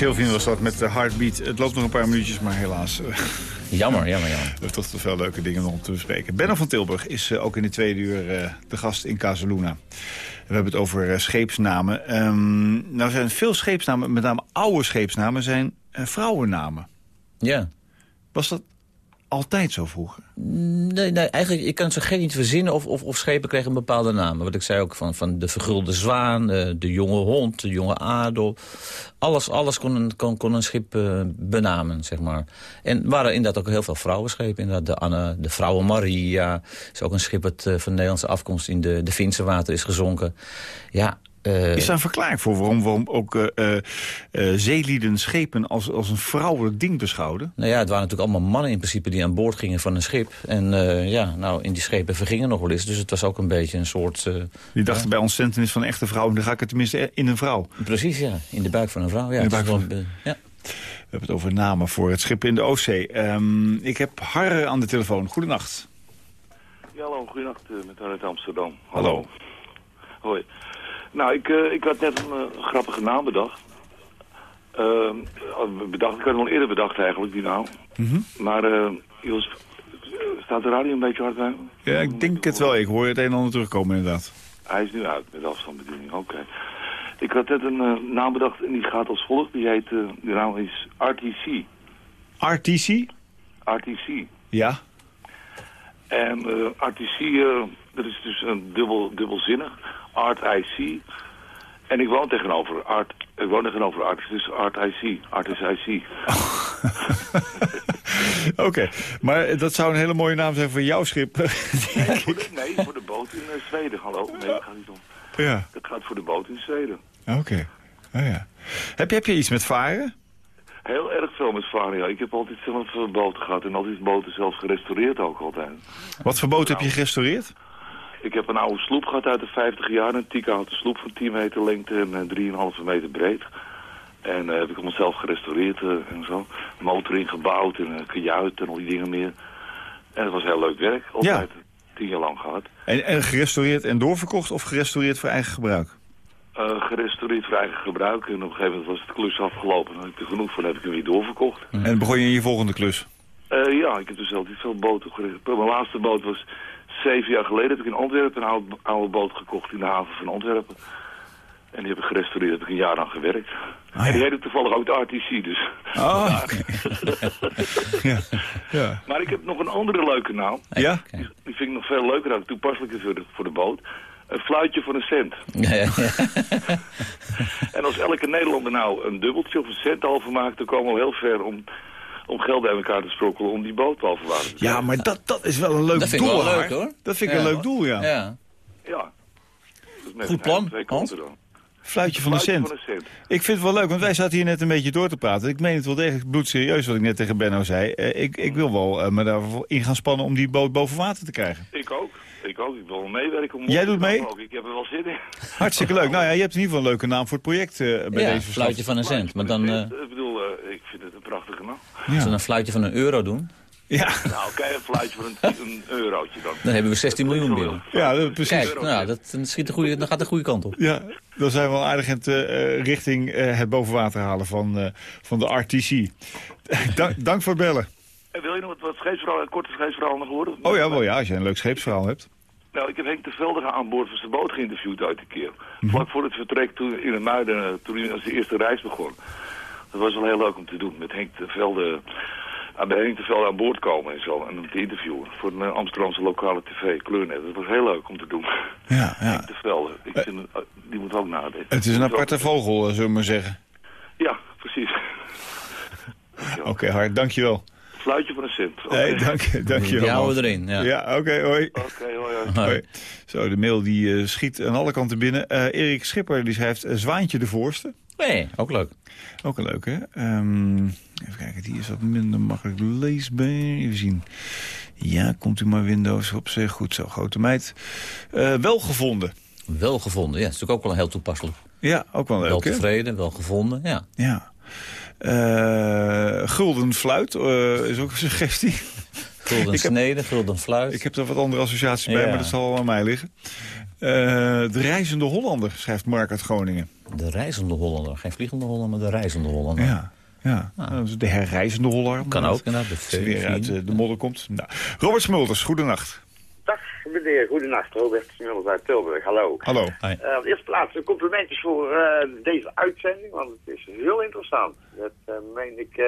Sylvian was dat met de Heartbeat. Het loopt nog een paar minuutjes, maar helaas... eh, Jammer, jammer, jammer. We hebben toch te veel leuke dingen om te bespreken. Benno van Tilburg is eh, ook in de tweede uur eh, de gast in Casaluna. We hebben het over scheepsnamen. Ehm, nou zijn veel scheepsnamen, met name oude scheepsnamen, zijn vrouwennamen. Ja. Was dat altijd zo vroeger? Nee, nee, eigenlijk, je kan zo geen niet verzinnen of, of, of schepen kregen een bepaalde naam. Wat ik zei ook van, van de vergulde zwaan, eh, de jonge hond, de jonge adel. Alles, alles kon, een, kon, kon een schip eh, benamen, zeg maar. En waren inderdaad ook heel veel vrouwenschepen. Inderdaad, de Anne, de Vrouwen Maria is ook een schip dat eh, van Nederlandse afkomst in de, de Finse water is gezonken. Ja, eh, Is daar een verklaring voor waarom, waarom ook eh, eh, zeelieden schepen als, als een vrouwelijk ding beschouwden? Nou ja, het waren natuurlijk allemaal mannen in principe die aan boord gingen van een schip. En eh, ja, nou, in die schepen vergingen nog wel eens. Dus het was ook een beetje een soort... eh, Die dachten bij ontstentenis van een echte vrouw, dan ga ik het tenminste in een vrouw. precies, ja. In de buik van een vrouw. Ja, In de is buik wel, eh, ja. We hebben het over namen voor het schip in de Oostzee. Ehm, ik heb Harre aan de telefoon. Goedenacht. Ja, hallo, goedenacht uh, met uit Amsterdam. Hallo. Hoi. Nou, ik, eh, ik had net een eh, grappige naam bedacht. Ehm, bedacht. Ik had hem al eerder bedacht eigenlijk, die naam. Mhm. Maar, eh Jos, staat de radio een beetje hard bij? Ja, ik denk het wel. Ik hoor het een en ander terugkomen inderdaad. Hij is nu uit met afstandsbediening, oké. Ik had net een naam bedacht en die gaat als volgt. Die heet, de naam is RTC. RTC? RTC. Ja. En RTC, dat is dus een dubbel, dubbelzinnig. Art IC. En ik woon tegenover Art, ik woon tegenover Art, dus Art IC. Art is IC. Oké, maar dat zou een hele mooie naam zijn voor jouw schip. Nee, voor de, nee, voor de boot in eh, Zweden. Hallo, nee, dat gaat niet om. ja, Dat gaat voor de boot in Zweden. oké. Oh, ja. heb, je, heb je iets met varen? Heel erg veel met varen, ja. Ik heb altijd zelf eh, boten gehad en altijd boten zelf gerestaureerd ook altijd. Wat voor boot heb je gerestaureerd? Ik heb een oude sloep gehad uit de 50 jaar, een teakhouten sloep van 10 meter lengte en eh, 3,5 meter breed. En eh, heb ik hem zelf gerestaureerd eh, en zo. Motor ingebouwd en uh, kajuit en al die dingen meer. En het was heel leuk werk, altijd tien jaar lang gehad. En, en gerestaureerd en doorverkocht of gerestaureerd voor eigen gebruik? Eh, gerestaureerd voor eigen gebruik en op een gegeven moment was het klus afgelopen. En had ik er genoeg van, heb ik hem weer doorverkocht. En begon je in je volgende klus? Eh, ja, ik heb dus altijd veel boten gerestaureerd. Mijn laatste boot was zeven jaar geleden. Heb ik in Antwerpen een oude, oude boot gekocht in de haven van Antwerpen. En die heb ik gerestaureerd. Heb ik een jaar aan gewerkt. Ah, en die heette toevallig ook de RTC, dus. Oh, ja. ja. Maar ik heb nog een andere leuke naam. Ja? Die, die vind ik nog veel leuker dan toepasselijker voor de, voor de boot. Een fluitje voor een cent. Ja, ja, ja. En als elke Nederlander nou een dubbeltje of een cent over maakt... dan komen we heel ver om, om geld bij elkaar te sprokkelen om die boot te Ja, maar dat, dat is wel een leuk Dat vind ik doel, wel leuk, hoor. Dat vind ik Ja. een leuk doel, ja. ja. Ja. Dus Goed een- plan. Fluitje van een Fluitje cent. van een cent. Ik vind het wel leuk, want wij zaten hier net een beetje door te praten. Ik meen het wel degelijk bloedserieus wat ik net tegen Benno zei. Eh, ik, ik wil wel eh, me daarvoor in gaan spannen om die boot boven water te krijgen. Ik ook. Ik ook. Ik wil wel meewerken. Om Jij doet mee? Ook. Ik heb er wel zin in. Hartstikke leuk. Nou ja, je hebt in ieder geval een leuke naam voor het project eh, bij ja, deze fluitje van een cent. Maar dan eh, Ik bedoel, eh, ik vind het een prachtige als we een fluitje van een euro doen, Ja, Nou, kijk, een fluitje voor een, een eurotje dan. dan hebben we 16 miljoen binnen. ja dat- precies. Kijk, nou, dat, dan schiet de goede, dan gaat de goede kant op. Ja, dan zijn we al aardig in het, eh, richting eh, het bovenwater halen van, eh, van de RTC. dank, dank voor het bellen. En wil je nog wat, wat scheepsverhaal, een korte scheepsverhaal nog horen? Oh ja, wel ja, als je een leuk scheepsverhaal hebt. Nou, ik heb Henk de Veldige aan boord van zijn boot geïnterviewd uit een keer. Mhm. Vlak voor het vertrek toen in het Muiden, eh, toen hij als de eerste reis begon. Dat was wel heel leuk om te doen. Met Henk de Velde, aan bij Henk de Velde aan boord komen en zo. En hem te interviewen voor een eh, Amsterdamse lokale tv, Kleurnet. Dat was heel leuk om te doen. Ja, ja. Henk de Velde, ik vind, het- eh, die moet ook nadenken. Het is een aparte vogel, eh, zullen we maar zeggen. Ja, precies. Oké, Hart, dankjewel. Fluitje van een cent. Oké, Hey, dank, dankjewel. Die houden erin. Ja. Ja, oké, hoi. Oké, hoi, hoi. Hoi. Zo, de mail die eh, schiet aan alle kanten binnen. Eh, Erik Schipper die schrijft eh, Zwaantje de Voorste. Nee, ook leuk. Ook een leuke. Ehm, even kijken, die is wat minder makkelijk leesbaar. Even zien. Ja, komt u maar Windows op zich. Goed zo, grote meid. Eh, wel gevonden. Wel gevonden, ja. Dat is natuurlijk ook wel heel toepasselijk. Ja, ook wel wel leuk, hè? tevreden, wel gevonden, ja. Ja. Eh, gulden fluit eh, is ook een suggestie. Gulden Ik heb- snede, gulden fluit. Ik heb er wat andere associaties bij, Ja. maar dat zal wel aan mij liggen. Eh, de reizende Hollander, schrijft Mark uit Groningen. De reizende Hollander. Geen vliegende Hollander, maar de reizende Hollander. Ja, ja. Nou, dus de herreizende Hollander. Kan ook inderdaad. De Als hij weer uit eh, de modder komt. Nou, Robert Smulders, goedenacht. Dag meneer, goedenacht. Robert Smulders uit Tilburg, hallo. Hallo. Op de eerste plaats een complimentjes voor eh, deze uitzending, want het is heel interessant. Dat eh, meen ik eh,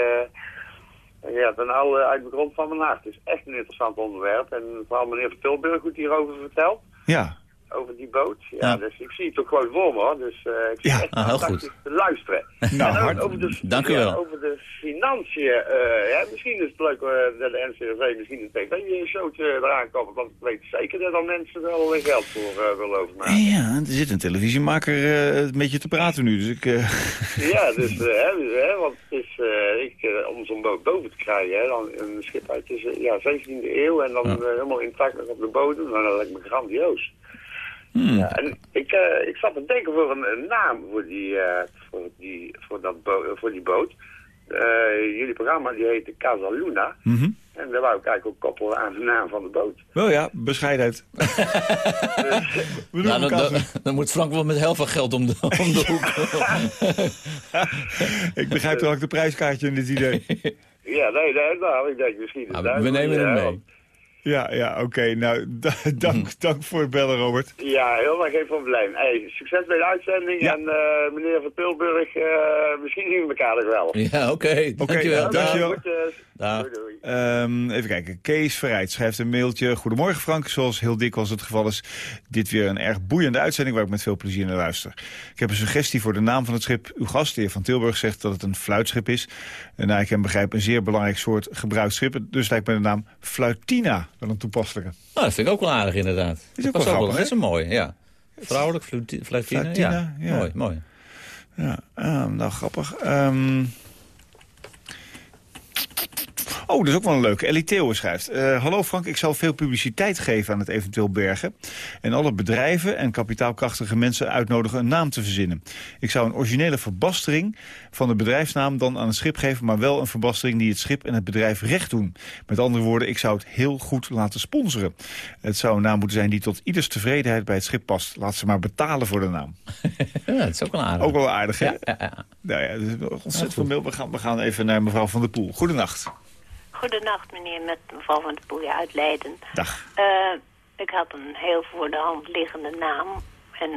ja, dan al eh, uit de grond van mijn hart. Het is echt een interessant onderwerp en vooral meneer van Tilburg goed hierover vertelt. Ja, Over die boot. Ja, Ja. Dus ik zie het ook gewoon voor me hoor. Dus eh, ik zie Ja, echt ah, heel fantastisch goed. te luisteren. Nou, over de, dank u wel. over de financiën. eh, ja, misschien is het leuk eh, dat de NCRV misschien een tv-showtje eraan komt. Want ik weet zeker dat er mensen wel eh, geld voor willen overmaken. ja er zit een televisiemaker een beetje te praten nu. Dus ik, Ja, dus, hè, dus, hè, want het is, ik, om zo'n boot boven te krijgen, hè, dan een schip uit de ja, 17e eeuw en dan Ja. helemaal intact op de bodem, nou, dat lijkt me grandioos. Hmm. Ja, en ik, eh, ik zat te denken voor een, een naam voor die, eh, voor die, voor dat bo- voor die boot. Eh, jullie programma die heette Casa Luna. mhm. En daar wou ik eigenlijk ook koppelen aan de naam van de boot. Wel ja, bescheidenheid. We Nou, dan, dan, dan moet Frank wel met heel veel geld om de, om de hoek. Ik begrijp toch ook de prijskaartje in dit idee. Ja, nee, nee nou, ik denk misschien... Nou, we nemen hem mee. Ja, ja, oké. Nou, da- dank, dank voor het bellen, Robert. Ja, helemaal geen probleem. Hey, succes bij de uitzending. Ja. En eh, meneer van Tilburg, eh, misschien zien we elkaar nog wel. Ja, oké. Dankjewel. ja, dankjewel. Groetjes. Dag. Doei, doei. Ehm, even kijken. Kees Verrijd schrijft een mailtje. Goedemorgen Frank. Zoals heel dikwijls het geval is, dit weer een erg boeiende uitzending waar ik met veel plezier naar luister. Ik heb een suggestie voor de naam van het schip. Uw gast, de heer Van Tilburg, zegt dat het een fluitschip is. En naar ik hem begrijp een zeer belangrijk soort gebruikt schip. Dus lijkt me de naam Fluitina wel een toepasselijke. Nou, dat vind ik ook wel aardig inderdaad. Is ook wel grappig, Dat is een mooie, ja. Vrouwelijk, fluti- fluitine. Fluitine, ja. ja. Mooi, mooi. Ja, ah, nou grappig. Ehm, Oh, dat is ook wel een leuke. Ellie Theeuwen schrijft. eh, Hallo Frank, ik zal veel publiciteit geven aan het eventueel bergen. En alle bedrijven en kapitaalkrachtige mensen uitnodigen een naam te verzinnen. Ik zou een originele verbastering van de bedrijfsnaam dan aan het schip geven... maar wel een verbastering die het schip en het bedrijf recht doen. Met andere woorden, ik zou het heel goed laten sponsoren. Het zou een naam moeten zijn die tot ieders tevredenheid bij het schip past. Laat ze maar betalen voor de naam. Ja, dat is ook wel aardig. Ook wel aardig, hè? Ja, ja, ja. Nou ja, dat is wel ontzettend veel mail. We gaan, we gaan even naar mevrouw Van der Poel. Goedenacht. Goedenacht, meneer, met mevrouw van de Poelje uit Leiden. Dag. Eh, ik had een heel voor de hand liggende naam. En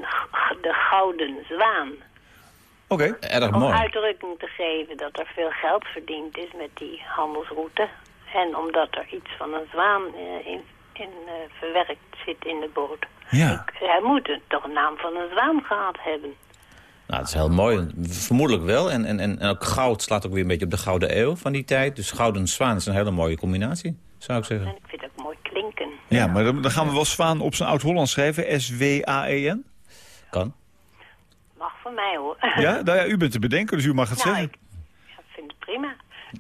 de Gouden Zwaan. Oké. Erg Om mooi. uitdrukking te geven dat er veel geld verdiend is met die handelsroute. En omdat er iets van een zwaan eh, in, in eh, verwerkt zit in de boot. Ja. Hij moet een- toch een naam van een zwaan gehad hebben. Nou, dat is heel mooi. Vermoedelijk wel. En, en, en ook goud slaat ook weer een beetje op de Gouden Eeuw van die tijd. Dus gouden zwaan is een hele mooie combinatie, zou ik zeggen. En ik vind het ook mooi klinken. Ja, maar dan, dan gaan we wel Zwaan op zijn oud-Hollands schrijven. S-W-A-E-N. Kan. Mag voor mij hoor. Ja? Nou ja, u bent te bedenken, dus u mag het Nou, zeggen. ik ja, vind het prima.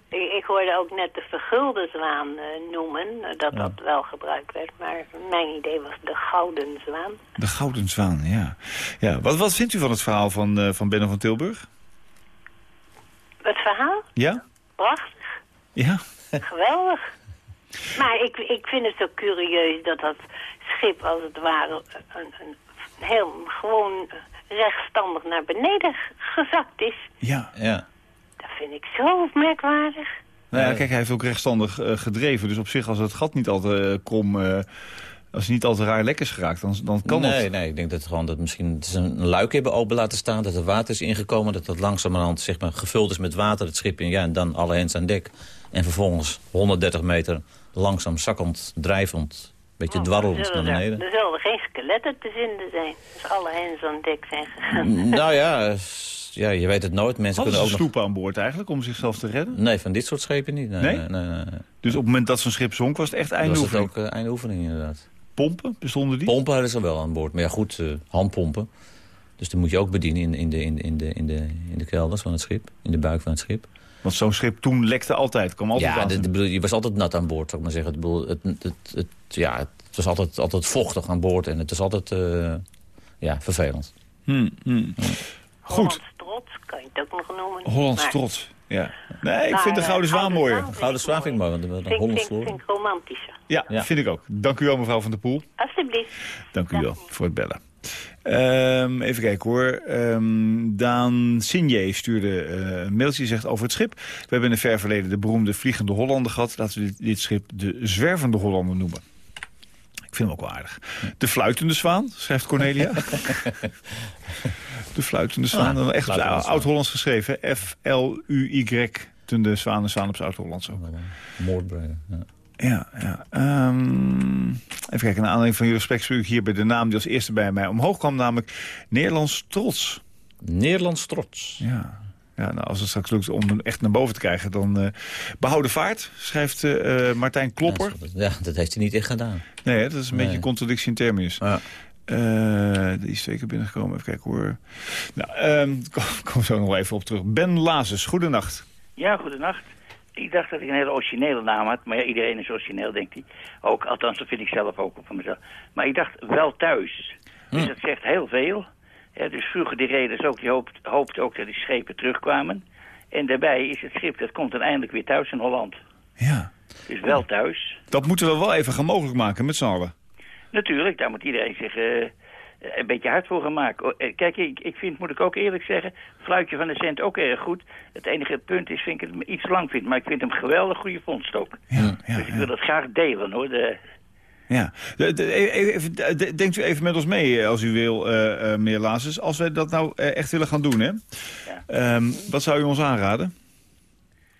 Ik, ik hoorde ook net de vergulde zwaan eh, noemen, eh, dat dat wel gebruikt werd. Maar mijn idee was de gouden zwaan. De Gouden Zwaan, ja. ja wat, wat vindt u van het verhaal van, eh, van Benno van Tilburg? Het verhaal? Ja? Prachtig. Ja? Geweldig. Maar ik, ik vind het zo curieus dat dat schip als het ware een, een heel gewoon rechtstandig naar beneden gezakt is. Ja. Ja. Dat vind ik zo merkwaardig. Nou ja, kijk, hij heeft ook rechtstandig eh, gedreven. Dus op zich, als het gat niet al te eh, krom... eh, als hij niet al te raar lek is geraakt, dan, dan kan nee, het. nee, ik denk dat gewoon dat misschien het is een luik hebben open laten staan, dat er water is ingekomen, dat dat langzamerhand zeg maar, gevuld is met water, het schip in, ja, en dan alle hens aan dek. En vervolgens 130 meter langzaam zakkend, drijvend, een beetje dwarrelend naar er, beneden. er zullen geen skeletten te vinden zijn. Dus alle hens aan dek zijn gegaan. nou ja, ja, je weet het nooit. Mensen Hadden kunnen ze ook nog... aan boord eigenlijk, om zichzelf te redden? Nee, van dit soort schepen niet. Nee, Nee? nee. Dus op het moment dat zo'n schip zonk, was het echt einde was het ook uh, einde oefening inderdaad. Pompen, bestonden die? Pompen hadden ze wel aan boord. Maar ja, goed, eh, handpompen. Dus die moet je ook bedienen in, in, de, in, de, in, de, in, de, in de kelders van het schip. In de buik van het schip. Want zo'n schip toen lekte altijd, kwam altijd ja, water de, de, in. bedoel, je was altijd nat aan boord, zou ik maar zeggen. Bedoel, het, het, het, ja, het was altijd, altijd vochtig aan boord en het is altijd eh, ja, vervelend. Hmm, hmm. Goed, Hollands trots, kan je het ook nog noemen. Hollands Maar trots. Ja. Nee, ik Maar, vind de eh, Gouden Zwaan Gouden mooier. Zwaan- Gouden zwaar vind ik mooi, want Vind, Hollands vind, vind ik romantischer. Ja, Ja. vind ik ook. Dank u wel, mevrouw Van der Poel. Alsjeblieft. Dank u wel voor het bellen. Ehm, even kijken hoor. Ehm, Daan Sinje stuurde eh, een mailtje. Die zegt over het schip. We hebben in het ver verleden de beroemde Vliegende Hollander gehad. Laten we dit, dit schip de Zwervende Hollander noemen. Ik vind hem ook wel aardig. De Fluitende Zwaan, schrijft Cornelia. de Fluitende Zwaan. Ah, echt oud-Hollands geschreven. F-L-U-Y. Tunde Zwaan en Zwaan op oud-Hollands ook. Moordbreder. Ja. Ja, ja. Ehm, even kijken, naar aanleiding van jullie gesprek speel ik hier bij de naam die als eerste bij mij omhoog kwam, namelijk Nederlands trots. Nederlands trots. Ja. Ja, nou, als het straks lukt om hem echt naar boven te krijgen, dan uh, behouden vaart, schrijft uh, Martijn Klopper. Ja, ja, dat heeft hij niet echt gedaan. Nee, hè, dat is een Nee. beetje contradictie in terminus. Ja. Uh, die is zeker binnengekomen. Even kijken hoor. Nou, um, kom, kom zo nog even op terug. Ben Lazes, goedenacht. Ja, goedenacht. Ik dacht dat ik een hele originele naam had, maar ja, iedereen is origineel, denkt hij. Ook, althans, dat vind ik zelf ook van mezelf. Maar ik dacht wel thuis. Dus Hm. dat zegt heel veel. Ja, dus vroeger die reders ook, die hoopt, hoopten ook dat die schepen terugkwamen. En daarbij is het schip, dat komt dan eindelijk weer thuis in Holland. Ja. Dus wel thuis. Dat moeten we wel even gaan mogelijk maken met z'n allen. Natuurlijk, daar moet iedereen zich eh, een beetje hard voor gaan maken. Oh, eh, Kijk, ik, ik vind, moet ik ook eerlijk zeggen, Fluitje van de Cent ook erg goed. Het enige punt is, vind ik het iets lang vind, maar ik vind hem geweldig goede vondst ook. Ja, ja, dus ik wil dat graag delen, hoor. De, Ja, de, de, even, de, denkt u even met ons mee eh, als u wil, uh, uh, meneer Lazes. Als wij dat nou echt willen gaan doen, hè? Ja. Um, wat zou u ons aanraden?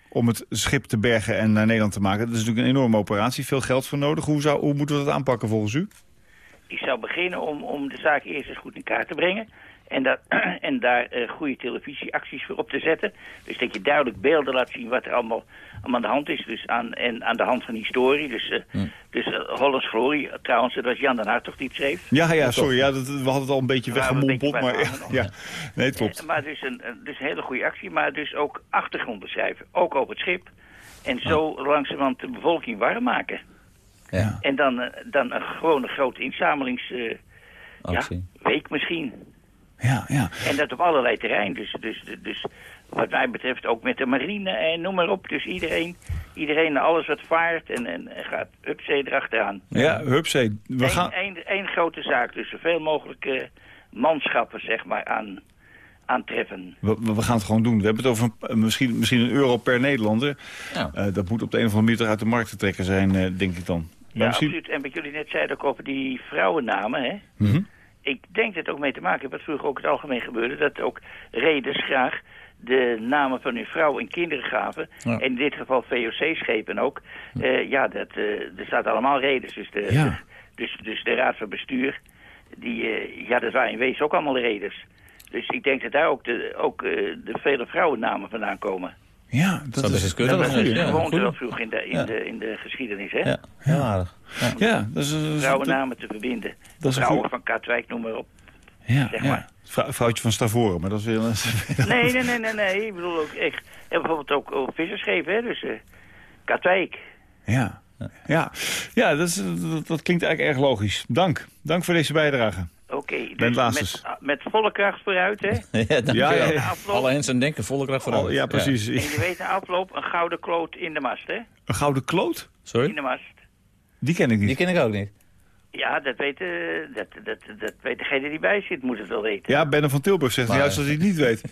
Om het schip te bergen en naar Nederland te maken. Dat is natuurlijk een enorme operatie, veel geld voor nodig. Hoe, zou, hoe moeten we dat aanpakken volgens u? Ik zou beginnen om, om de zaak eerst eens goed in kaart te brengen. En, dat, en daar uh, goede televisieacties voor op te zetten. Dus dat je duidelijk beelden laat zien wat er allemaal, allemaal aan de hand is. Dus aan, en aan de hand van historie. Dus, uh, Hm. dus uh, Hollands Glorie, trouwens, dat was Jan den Hartog die het schreef. Ja, ja, sorry. Ja, dat, we hadden het al een beetje weggemompeld. Maar ja, ja, nee, het klopt. maar dus een, dus een hele goede actie. Maar dus ook achtergronden schrijven. Ook op het schip. En zo oh. langzamerhand de bevolking warm maken. Ja. En dan, uh, dan een gewone grote inzamelingsweek ja, week misschien. Ja, ja. En dat op allerlei terreinen. Dus, dus, dus wat mij betreft ook met de marine en noem maar op. Dus iedereen, iedereen alles wat vaart en, en gaat hupzee erachteraan. Ja, hupzee. We Eén gaan... één, één grote zaak. Dus zoveel mogelijk uh, manschappen zeg maar aan, aantreffen. We, we, gaan het gewoon doen. We hebben het over een, misschien, misschien een euro per Nederlander. Ja. Uh, dat moet op de een of andere manier uit de markt te trekken zijn, uh, denk ik dan. Ja, misschien... absoluut. En wat jullie net zeiden ook over die vrouwennamen, hè? Mm -hmm. ik denk dat het ook mee te maken heeft, wat vroeger ook het algemeen gebeurde, dat ook reders graag de namen van hun vrouw en kinderen gaven. Ja. En in dit geval VOC-schepen ook. eh, ja, dat, eh, er staat allemaal redenen. Dus de, Ja. dus, dus de raad van bestuur, die, eh, ja, dat waren in wezen ook allemaal redens. Dus ik denk dat daar ook de, ook, eh, de vele vrouwennamen vandaan komen. Ja, dat Zou best eens kunnen. Ja, ja. Dat woonde wel vroeg in de, in, Ja. de, in de geschiedenis, hè? Ja, heel aardig. Ja. Ja, dat is, dat is- Vrouwennamen te verbinden. Dat is Vrouwen van Katwijk, noem maar op. Ja, zeg ja. maar. Vrou- Vrouwtje van Stavoren, maar dat is weer... een- Nee, nee, nee, nee, nee. Ik bedoel ook echt. En bijvoorbeeld ook, ook visserschepen, hè? Dus eh Katwijk. Ja, ja. ja dat, is, dat, dat klinkt eigenlijk erg logisch. Dank. Dank voor deze bijdrage. Oké, dus met, met volle kracht vooruit, hè? Ja, Ja, ja. Alle hens en denken, volle kracht vooruit. Oh, ja, precies. En je weet na afloop een gouden kloot in de mast, hè? Een gouden kloot? In Sorry? de mast. Die ken ik Die niet. ken ik ook niet. Ja, dat weet, eh, dat, dat, dat weet degene die bij zit, moet het wel weten. Ja, Benne van Tilburg zegt Maar- juist dat hij het niet weet.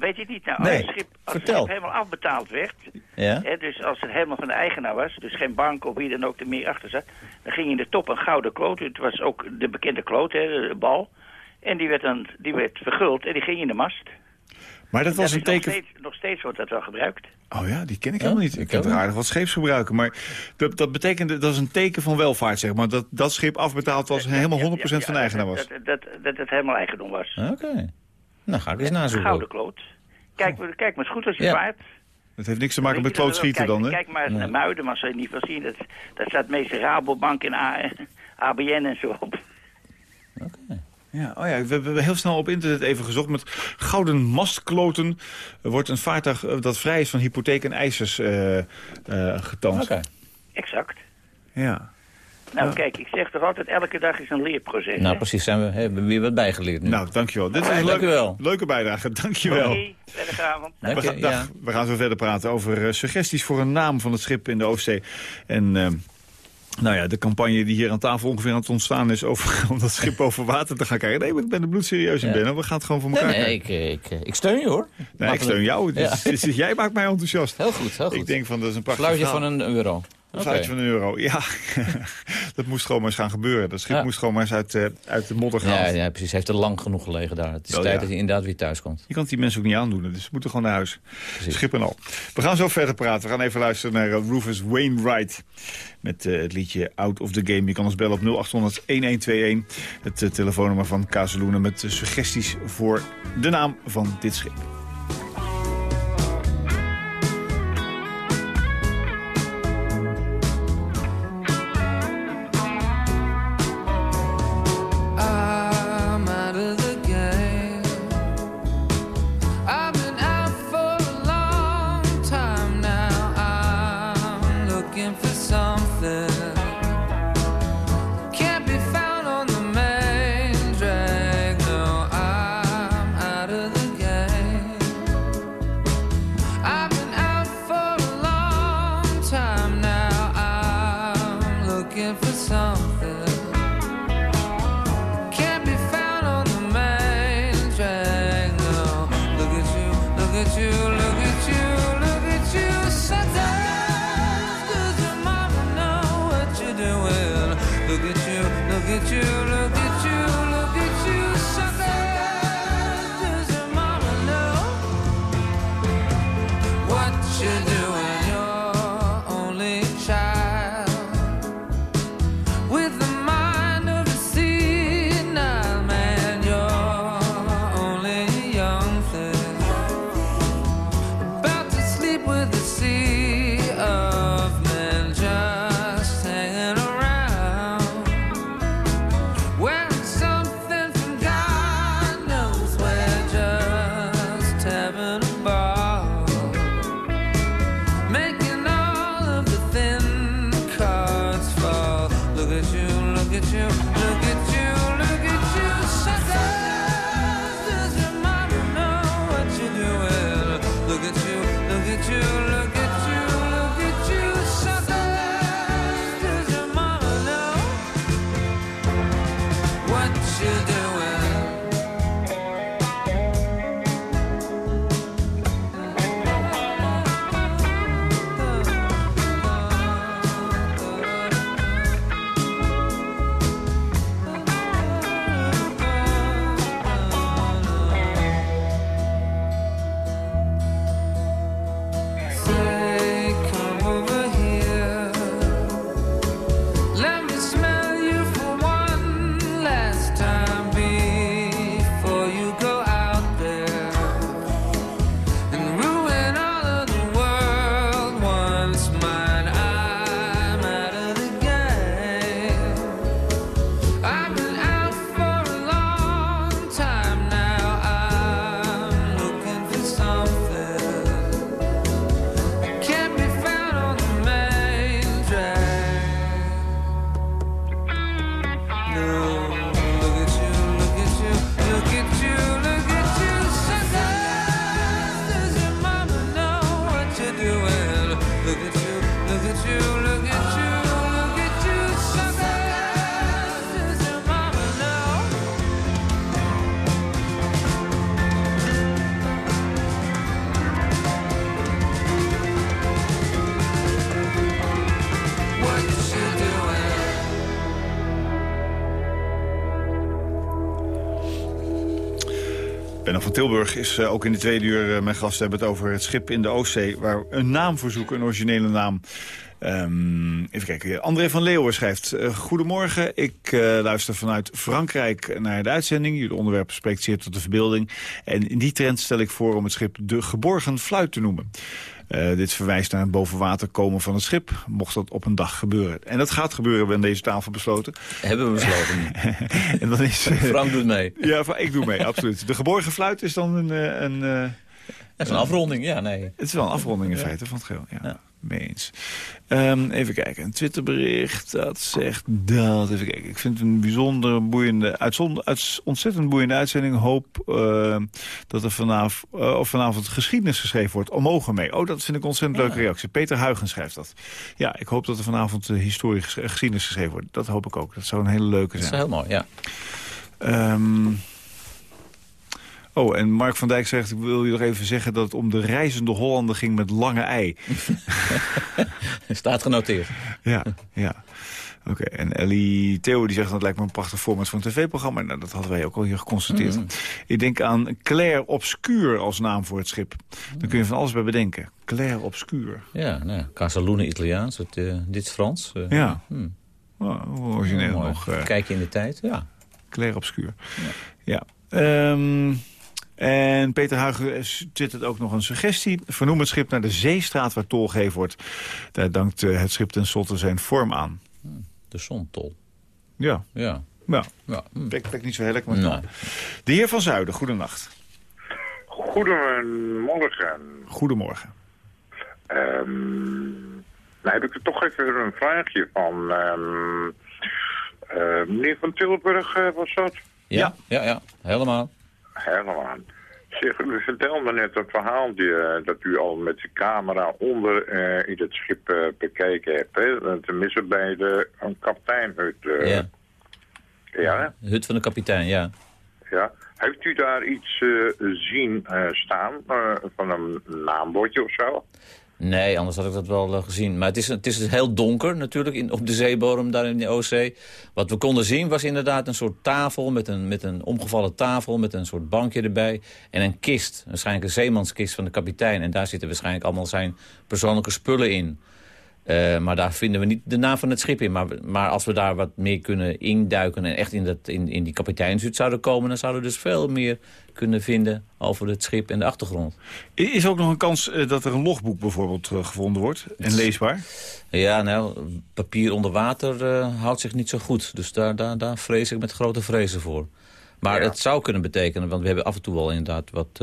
Weet je niet? Nou, Nee, als het schip, als het vertel. schip helemaal afbetaald werd, Ja? hè, dus als het helemaal van de eigenaar was, dus geen bank of wie dan ook er meer achter zat, dan ging in de top een gouden kloot. Het was ook de bekende kloot, hè, de bal. En die werd, dan, die werd verguld en die ging in de mast. Maar dat was Dat een nog teken... steeds, nog steeds wordt dat wel gebruikt. Oh ja, die ken ik Ja, helemaal niet. ik heb ook er aardig wat scheepsgebruiken. Maar dat, dat betekent, dat is een teken van welvaart, zeg maar. Dat dat schip afbetaald was en helemaal 100% Ja, ja, van de eigenaar was. Dat, dat, dat, dat het helemaal eigendom was. Oké. Nou, ga ik eens Een nazoeken. gouden kloot. Kijk, maar- kijk maar eens goed als je Ja. vaart. Dat heeft niks te maken met dat klootschieten dan, hè? Kijk maar eens naar Muiden, maar als je niet wil zien. Dat, daar staat meestal Rabobank en A- ABN en zo op. Ja, oh ja, we hebben heel snel op internet even gezocht. Met gouden mastkloten wordt een vaartuig eh, dat vrij is van hypotheek en eisers eh, eh, getoond. Oké. Exact. Ja. Nou kijk, ik zeg toch altijd, elke dag is een leerproces. Nou, hè? precies. Zijn we, hebben we weer wat bijgeleerd nu. Nou, dankjewel. Dit is een leuke, wel. leuke bijdrage. Dankjewel. Oké, verder avond. Dank We je, gaan, dag. ja. we gaan zo verder praten over eh, suggesties voor een naam van het schip in de Oostzee. En eh, nou ja, de campagne die hier aan tafel ongeveer aan het ontstaan is... Over, om dat schip over water te gaan krijgen. Nee, maar ik ben er bloedserieus in Ja. binnen. We gaan het gewoon voor Nee, elkaar nee, krijgen. ik, ik, ik steun je hoor. Nee, ik steun jou. Ja. Dus, dus jij maakt mij enthousiast. Heel goed, heel goed. Ik denk van, dat is een prachtig Fluitje verhaal. van een euro. Een Oké. fluitje van een euro. Ja, dat moest gewoon maar eens gaan gebeuren. Dat schip Ja. moest gewoon maar eens uit, eh, uit de modder gaan. Ja, ja, precies. Hij heeft er lang genoeg gelegen daar. Het is Oh, tijd ja. dat hij inderdaad weer thuis komt. Je kan die mensen ook niet aandoen. Dus ze moeten gewoon naar huis. Precies. Schip en al. We gaan zo verder praten. We gaan even luisteren naar eh, Rufus Wainwright. Met eh, het liedje Out of the Game. Je kan ons bellen op 0800-1121. Het telefoonnummer van Kazeloenen. Met suggesties voor de naam van dit schip. Tilburg is eh, ook in de tweede uur eh, mijn gast. Hebben het over het schip in de Oostzee... waar een naam voor zoeken, een originele naam. Ehm, even kijken. André van Leeuwen schrijft... eh, Goedemorgen, ik luister vanuit Frankrijk naar de uitzending. Jullie onderwerp spreekt zeer tot de verbeelding. En in die trend stel ik voor om het schip de geborgen fluit te noemen. Eh, dit verwijst naar het boven water komen van het schip, mocht dat op een dag gebeuren. En dat gaat gebeuren, we aan deze tafel besloten. Hebben we besloten. en dan is, eh, Frank doet mee. Ja, ik doe mee, absoluut. De geborgen fluit is dan een... eh, een eh, Dat is een afronding, ja, nee. het is wel een afronding in feite van het geheel. Ja, mee eens. Ehm, even kijken, een Twitterbericht dat zegt dat... Even kijken, ik vind het een bijzonder boeiende, uitzonder, ontzettend boeiende uitzending. Hoop eh, dat er vanavond, eh, of vanavond geschiedenis geschreven wordt. O, mogen mee. Oh, dat vind ik een ontzettend leuke reactie. Peter Huigen schrijft dat. Ja, ik hoop dat er vanavond uh, historie ges- geschiedenis geschreven wordt. Dat hoop ik ook. Dat zou een hele leuke Dat is zijn. heel mooi, ja. Ehm, oh, en Mark van Dijk zegt... ik wil je nog even zeggen dat het om de reizende Hollander ging met lange ei. Staat genoteerd. ja, ja. Oké, en Ellie Theo die zegt dat lijkt me een prachtig format voor een tv-programma. Nou, dat hadden wij ook al hier geconstateerd. Mm. Ik denk aan Claire Obscure als naam voor het schip. Daar kun je van alles bij bedenken. Claire Obscure. Ja, nou, Casaluna Italiaans, het, eh, dit is Frans. eh, Ja. hmm. Oh, origineel nog. eh, Kijk je in de tijd, ja. Claire Obscure. Ja. Ehm, en Peter Huigen twittert ook nog een suggestie. Vernoem het schip naar de zeestraat waar tol gegeven wordt. Daar dankt eh, het schip tenslotte zijn vorm aan. De zontol. Ja. Ja. Ja. ja. hm. Pek, pek niet zo heel lekker, maar Nee. De heer van Zuiden, goedenacht. Goedemorgen. Goedemorgen. Ehm nou heb ik er toch even een vraagje van. ehm, eh, meneer van Tilburg eh, was dat? Ja, ja, ja, helemaal. Helemaal. Zeg, u vertelde net een verhaal die, eh, dat u al met de camera onder eh, in het schip eh, bekeken hebt. Hè? Tenminste bij de een kapiteinhut. Ja. ja. Hut van de kapitein, ja. Ja. Heeft u daar iets zien staan van een naambordje of zo? Nee, anders had ik dat wel eh, gezien. Maar het is, het is heel donker natuurlijk in, op de zeebodem daar in de Oostzee. Wat we konden zien was inderdaad een soort tafel met een, met een omgevallen tafel... met een soort bankje erbij en een kist. Waarschijnlijk een zeemanskist van de kapitein. En daar zitten waarschijnlijk allemaal zijn persoonlijke spullen in. Eh, maar daar vinden we niet de naam van het schip in. Maar, maar als we daar wat meer kunnen induiken en echt in, dat, in, in die kapiteinshut zouden komen... dan zouden we dus veel meer kunnen vinden over het schip en de achtergrond. Is er ook nog een kans eh, dat er een logboek bijvoorbeeld eh, gevonden wordt? En leesbaar? Ja, nou, papier onder water houdt zich niet zo goed. Dus daar, daar, daar vrees ik met grote vrezen voor. Maar het zou kunnen betekenen, want we hebben af en toe wel inderdaad wat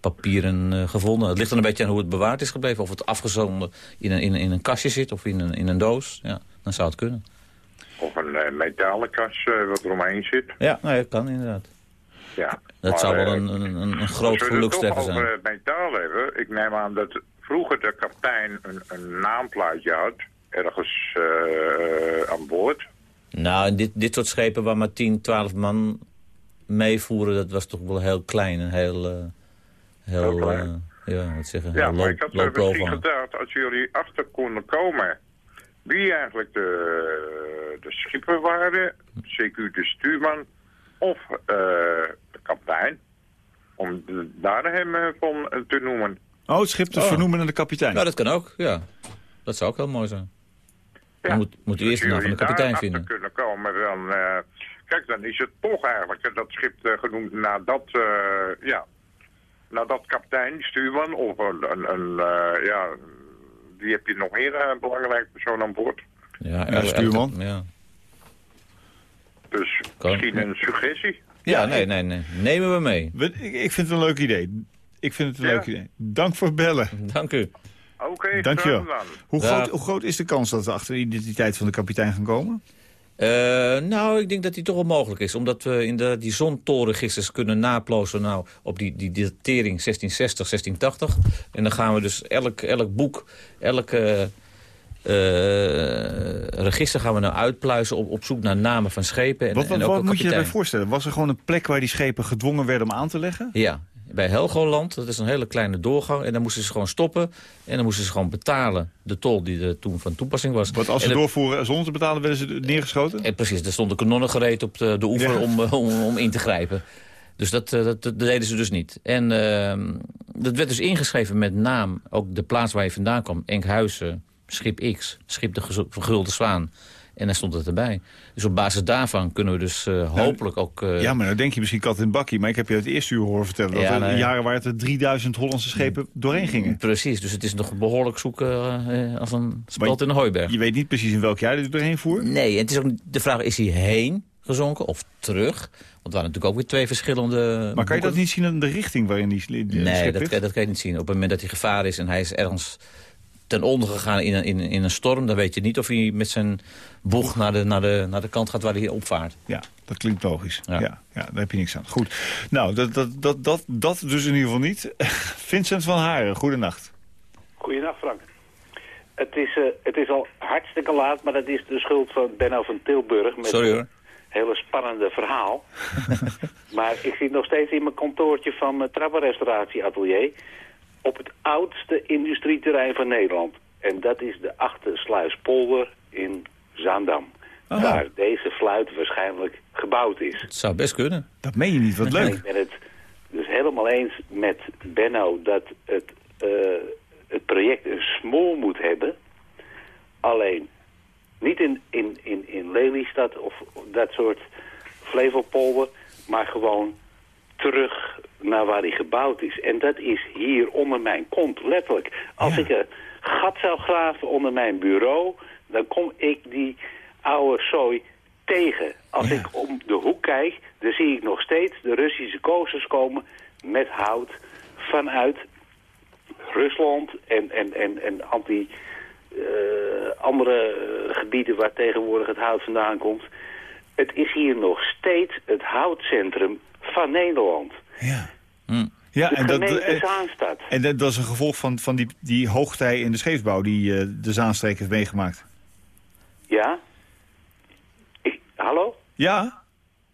papieren eh, gevonden. Het ligt er een beetje aan hoe het bewaard is gebleven. Of het afgezonden in een, in, in een kastje zit of in een, in een doos. Ja, dan zou het kunnen. Of een eh, metalen kast eh, wat er omheen zit? Ja, nou, dat kan inderdaad. Ja. Dat Maar, zou wel een, een, een, groot Als we gelukstreffer zijn. over metaal hebben, ik neem aan dat vroeger de kapitein een, een naamplaatje had, ergens aan boord. Nou, dit, dit soort schepen waar maar 10, 12 man meevoeren... dat was toch wel heel klein en heel... heel, Heel klein. eh, ja, wat zeggen, Ja, maar ik had er misschien gedacht, als jullie achter konden komen wie eigenlijk de, de schipper waren, CQ de stuurman of eh, de kapitein, om de- daar hem eh, van te noemen. Oh, het schip te Oh. vernoemen naar de kapitein. Ja, dat kan ook, ja. Dat zou ook heel mooi zijn. Dan moet, moet u eerst de naam van de kapitein vinden. kunnen komen, dan, eh, kijk, dan is het toch eigenlijk dat schip genoemd naar dat, eh, ja, naar dat kapitein, die stuurman, of een, een, een eh, ja, wie heb je nog meer eh, een belangrijk persoon aan boord? Ja, Ja, stuurman. Ja. Dus Kan. misschien een suggestie? ja, nee, nee, nee. Nemen we mee. We- Ik, ik vind het een leuk idee. Ik vind het een Ja. leuk idee. Dank voor het bellen. Dank u. Oké, Dankjewel. graag gedaan. Hoe Dag. groot, hoe groot is de kans dat we achter de identiteit van de kapitein gaan komen? Eh, nou, ik denk dat die toch wel mogelijk is. Omdat we inderdaad die zontorenregisters kunnen naplozen nou, op die, die datering 1660, 1680. En dan gaan we dus elk, elk boek, elk eh, register gaan we nou uitpluizen op, op zoek naar namen van schepen. En, Wat, wat, en ook wat moet je je daarbij voorstellen? Was er gewoon een plek waar die schepen gedwongen werden om aan te leggen? Ja, bij Helgoland, dat is een hele kleine doorgang. En dan moesten ze gewoon stoppen. En dan moesten ze gewoon betalen. De tol die er toen van toepassing was. Want als ze doorvoeren zonder te betalen, werden ze neergeschoten? En precies, er stonden kanonnen gereed op de, de oever Ja. om, eh, om, om in te grijpen. Dus dat, eh, dat, dat deden ze dus niet. En ehm, dat werd dus ingeschreven met naam, ook de plaats waar je vandaan kwam. Enkhuizen, schip X, schip de Vergulde Zwaan. En daar stond het erbij. Dus op basis daarvan kunnen we dus eh, hopelijk ook... eh, Ja, maar dan denk je misschien kat in bakkie. Maar ik heb je het eerste uur horen vertellen... dat Ja, er nee. jaren waar het er 3000 Hollandse schepen doorheen gingen. Precies, dus het is nog behoorlijk zoeken eh, als een speld in een hooiberg. Je weet niet precies in welk jaar dit doorheen voer? Nee, en het is ook de vraag, is hij heen gezonken of terug? Want er waren natuurlijk ook weer twee verschillende Maar kan je dat niet zien aan de richting waarin die de Nee, dat, dat kan je niet zien. Op het moment dat hij gevaar is en hij is ergens ten onder gegaan in een, in, in een storm... dan weet je niet of hij met zijn boeg naar de, naar de, naar de kant gaat waar hij opvaart. Ja, dat klinkt logisch. Ja. Ja. Ja, daar heb je niks aan. Goed. Nou, dat, dat, dat, dat, dat dus in ieder geval niet. Vincent van Haren, goedenacht. Goedenacht Frank. Het is, eh, het is al hartstikke laat, maar dat is de schuld van Benno van Tilburg. Met Sorry, hoor. een hele spannende verhaal. maar ik zit nog steeds in mijn kantoortje van mijn trappenrestauratieatelier. Op het oudste industrieterrein van Nederland. En dat is de Achtersluispolder in Zaandam. Oh. Waar deze fluit waarschijnlijk gebouwd is. Het zou best kunnen. Dat meen je niet, wat En leuk. Ik ben het dus helemaal eens met Benno dat het, eh, het project een smoel moet hebben. Alleen niet in, in, in, in Lelystad of dat soort Flevopolder, maar gewoon terug naar waar hij gebouwd is. En dat is hier onder mijn kont, letterlijk. Als ik een gat zou graven onder mijn bureau, dan kom ik die oude zooi tegen. Als ik om de hoek kijk, dan zie ik nog steeds de Russische kozers komen met hout vanuit Rusland en, en, en, en anti, eh, andere eh, gebieden waar tegenwoordig het hout vandaan komt. Het is hier nog steeds het houtcentrum van Nederland. Ja, de en dat, eh, Zaanstad. en dat, dat is een gevolg van, van die, die hoogtij in de scheepsbouw die eh, de Zaanstreek heeft meegemaakt. Ja? Ik, hallo? Ja?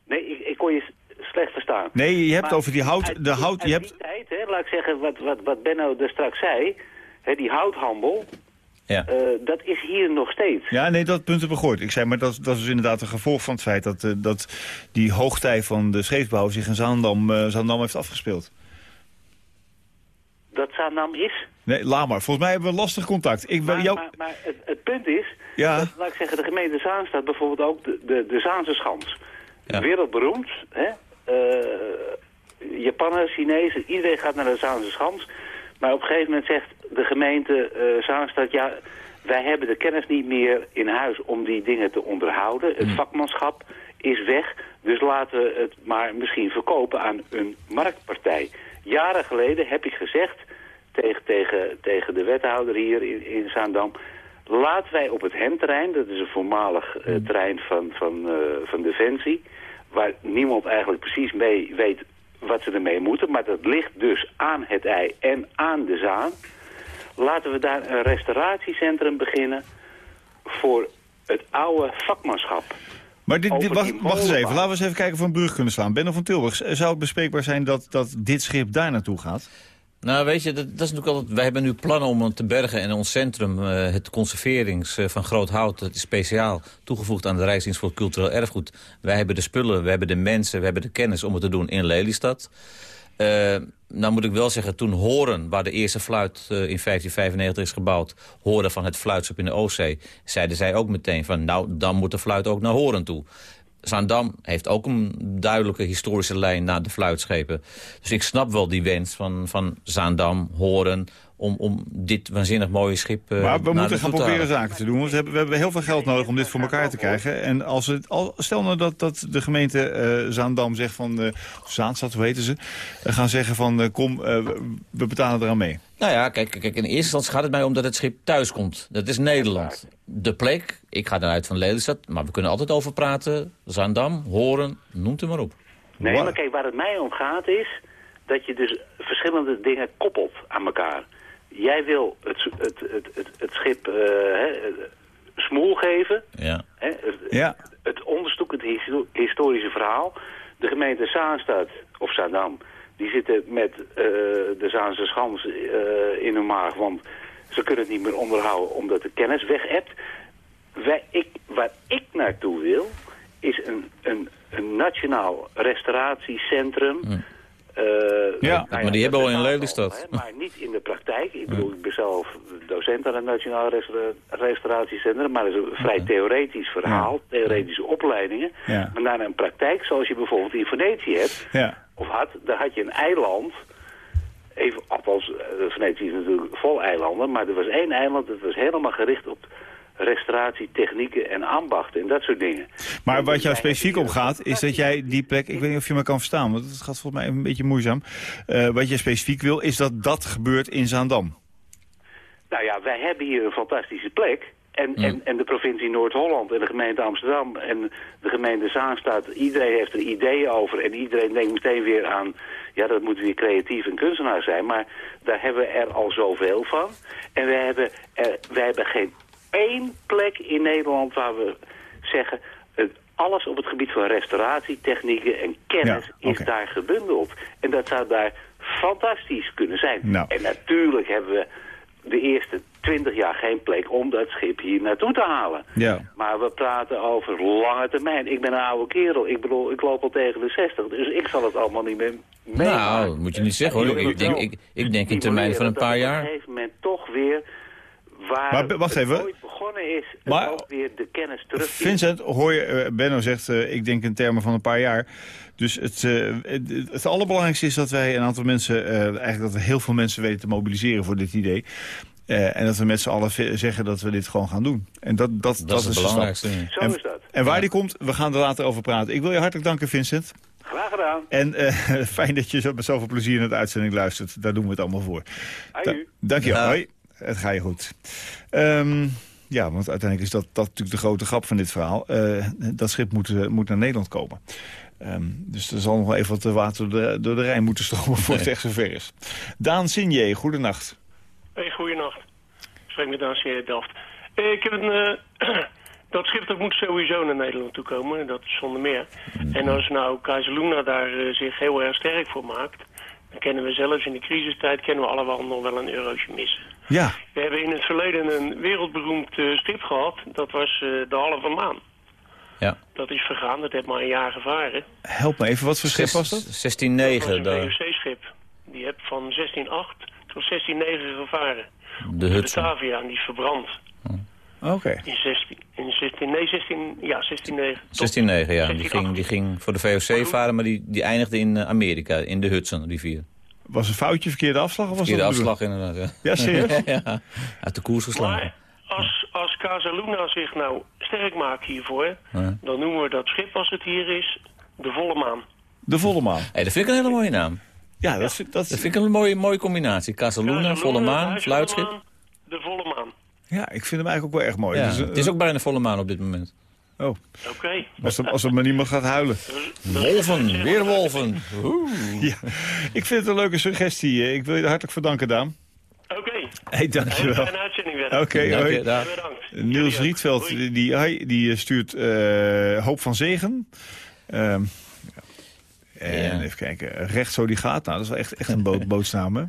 Nee, ik, ik kon je slecht verstaan. Nee, je hebt Maar over die hout... uit De hout je hebt, die tijd, hè, laat ik zeggen, wat, wat, wat Benno er straks zei... Hè, die houthandel, Ja. eh, dat is hier nog steeds. ja, nee, dat punt heb ik gehoord. Ik zei, maar dat, dat is inderdaad een gevolg van het feit... dat, eh, dat die hoogtij van de scheepsbouw zich in Zaandam, eh, Zaandam heeft afgespeeld. Dat Zaandam is. Nee, laat maar. Volgens mij hebben we lastig contact. Ik Maar, jou... maar, maar het, het punt is, Ja. dat, laat ik zeggen, de gemeente Zaanstad bijvoorbeeld ook de, de, de Zaanse schans. Ja. Wereldberoemd, hè? Japanners, Chinezen, iedereen gaat naar de Zaanse schans. Maar op een gegeven moment zegt de gemeente eh Zaanstad, ja, wij hebben de kennis niet meer in huis om die dingen te onderhouden. Het vakmanschap is weg, dus laten we het maar misschien verkopen aan een marktpartij. Jaren geleden heb ik gezegd tegen, tegen, tegen de wethouder hier in, in Zaandam... laten wij op het hemterrein, dat is een voormalig eh, terrein van, van, eh, van Defensie... waar niemand eigenlijk precies mee weet wat ze ermee moeten... maar dat ligt dus aan het ei en aan de Zaan... laten we daar een restauratiecentrum beginnen voor het oude vakmanschap. Maar dit, wacht, eens even. Laten we eens even kijken of we een brug kunnen slaan. Benno van Tilburg, zou het bespreekbaar zijn dat, dat dit schip daar naartoe gaat? Nou, weet je, dat, is natuurlijk altijd... Wij hebben nu plannen om het te bergen en ons centrum, eh, het conserverings eh, van Groot Hout, dat is speciaal toegevoegd aan de Rijksdienst voor Cultureel Erfgoed. Wij hebben de spullen, we hebben de mensen, we hebben de kennis om het te doen in Lelystad. Eh, nou moet ik wel zeggen, toen Horen, waar de eerste fluit in 1595 is gebouwd, hoorde van het fluitschip in de Oostzee, zeiden zij ook meteen van, nou, dan moet de fluit ook naar Horen toe. Zaandam heeft ook een duidelijke historische lijn naar de fluitschepen. Dus ik snap wel die wens van, van Zaandam, Horen... Om, om dit waanzinnig mooie schip eh, Maar we moeten gaan te proberen zaken te doen. Want we hebben, we hebben heel veel geld nodig om dit voor elkaar te krijgen. En als het, al, stel nou dat, dat de gemeente eh, Zaandam zegt van... of Zaanstad, hoe weten ze? eh, gaan zeggen van kom, we betalen eraan mee. Nou ja, kijk, kijk, in eerste instantie gaat het mij om dat het schip thuis komt. Dat is Nederland. De plek, ik ga eruit van Lelystad, maar we kunnen altijd over praten. Zaandam, Horen, noemt u maar op. Nee, maar kijk, waar het mij om gaat is dat je dus verschillende dingen koppelt aan elkaar. Jij wil het, het, het, het, het schip eh, hè, smoel geven, Ja. hè, het, Ja. het onderzoek, het histo- historische verhaal. De gemeente Zaanstad, of Zaandam, die zitten met eh, de Zaanse schans eh, in hun maag, want ze kunnen het niet meer onderhouden omdat de kennis weg hebt. Wij, ik, waar ik naartoe wil, is een, een, een nationaal restauratiecentrum. Eh, Ja, nou maar die hebben we al in Lelystad. al, Maar niet in de praktijk. Ik bedoel, ik ben zelf docent aan het Nationaal Restaura- Restauratiecentrum. Maar dat is een vrij theoretisch verhaal. Theoretische opleidingen. Ja. Maar naar een praktijk zoals je bijvoorbeeld in Venetië hebt. Of had, daar had je een eiland. Even, althans, eh, Venetië is natuurlijk vol eilanden. Maar er was één eiland dat was helemaal gericht op restauratie, technieken en ambachten en dat soort dingen. Maar wat jou specifiek om gaat, is dat jij die plek... Ik weet niet of je me kan verstaan, want het gaat volgens mij een beetje moeizaam. Eh, wat je specifiek wil, is dat dat gebeurt in Zaandam. Nou ja, wij hebben hier een fantastische plek. En, en, en de provincie Noord-Holland en de gemeente Amsterdam en de gemeente Zaanstad, iedereen heeft er ideeën over. En iedereen denkt meteen weer aan, ja dat moet weer creatief en kunstenaar zijn. Maar daar hebben we er al zoveel van. En wij hebben, er, wij hebben geen één plek in Nederland waar we zeggen... het- alles op het gebied van restauratie, technieken en kennis Ja, is daar gebundeld. En dat zou daar fantastisch kunnen zijn. Nou. En natuurlijk hebben we de eerste twintig jaar geen plek om dat schip hier naartoe te halen. Ja. Maar we praten over lange termijn. Ik ben een oude kerel. Ik bedoel, ik loop al tegen de 60. Dus ik zal het allemaal niet meer. Nou, dat moet je niet zeggen hoor. Ik, ik denk, ik, ik denk in termijn van een paar jaar. op een gegeven moment toch weer waar Maar wacht het even. ooit begonnen is, Maar- ook weer de kennis terug. Vincent, hoor je, eh, Benno zegt, eh, ik denk in termen van een paar jaar. Dus het, eh, het, het allerbelangrijkste is dat wij een aantal mensen, eh, eigenlijk dat we heel veel mensen weten te mobiliseren voor dit idee. Eh, en dat we met z'n allen zeggen dat we dit gewoon gaan doen. En dat, dat, dat, is het belangrijkste. Zo En, is dat. en waar die komt, we gaan er later over praten. Ik wil je hartelijk danken, Vincent. Graag gedaan. En eh, fijn dat je zo, met zoveel plezier naar de uitzending luistert. Daar doen we het allemaal voor. Aju. Dank je wel. Ja. Hoi. Het gaat je goed. Ehm, ja, want uiteindelijk is dat, dat natuurlijk de grote grap van dit verhaal. Eh, dat schip moet, eh, moet naar Nederland komen. Ehm, dus er zal nog wel even wat water door de, door de Rijn moeten stromen voor het echt zover is. Daan Sinje, goedenacht. Hey, goeienacht. Ik spreek met Daan Delft. Eh, ik heb een... eh, dat schip dat moet sowieso naar Nederland toe komen. Dat is zonder meer. En als nou Kaiserluna daar eh, zich heel erg sterk voor maakt... dan kennen we zelfs in de crisistijd kennen we allemaal nog wel een eurotje missen. Ja, We hebben in het verleden een wereldberoemd eh, schip gehad. Dat was eh, de halve maan. Ja. Dat is vergaan. Dat heeft maar een jaar gevaren. help me even. Wat voor schip was dat? 16-9. Dat was een VOC-schip. Die heeft van 1608 tot 1609 gevaren. De. Batavia, en die is verbrand. Oké. In 16, in 16, nee 16, ja 16, 16-9, ja. Die ging, die ging voor de VOC varen, maar die, die eindigde in eh, Amerika, in de Hudson-rivier. Was een foutje, verkeerde afslag? Of was Verkeerde dat de afslag inderdaad, ja. Ja, serieus? ja, uit de koers geslagen. Maar als, als Casaluna zich nou sterk maakt hiervoor, Ja. dan noemen we dat schip als het hier is, de volle maan. De volle maan. Hey, dat vind ik een hele mooie naam. Ja, dat, vind- dat, Dat vind ik een mooie, mooie combinatie. Casaluna, Casaluna, volle maan, fluitschip. De volle maan. Ja, ik vind hem eigenlijk ook wel echt mooi. Ja, Dus, eh, het is ook bijna volle maan op dit moment. Oh, Oké. als er, als er maar niemand gaat huilen. Wolven, weer wolven. Oeh. Ja, ik vind het een leuke suggestie. Eh, Ik wil je hartelijk verdanken, Daan. Oké. Hey, Hele dankjewel. fijne uitzending weer. Oké, Dank hoi. Bedankt. Niels. Rietveld die, die, eh, stuurt eh, Hoop van Zegen. Ehm, ja. En Ja. even kijken, recht zo die gaat. Nou, dat is wel echt, echt een boot, bootsnaam, hè?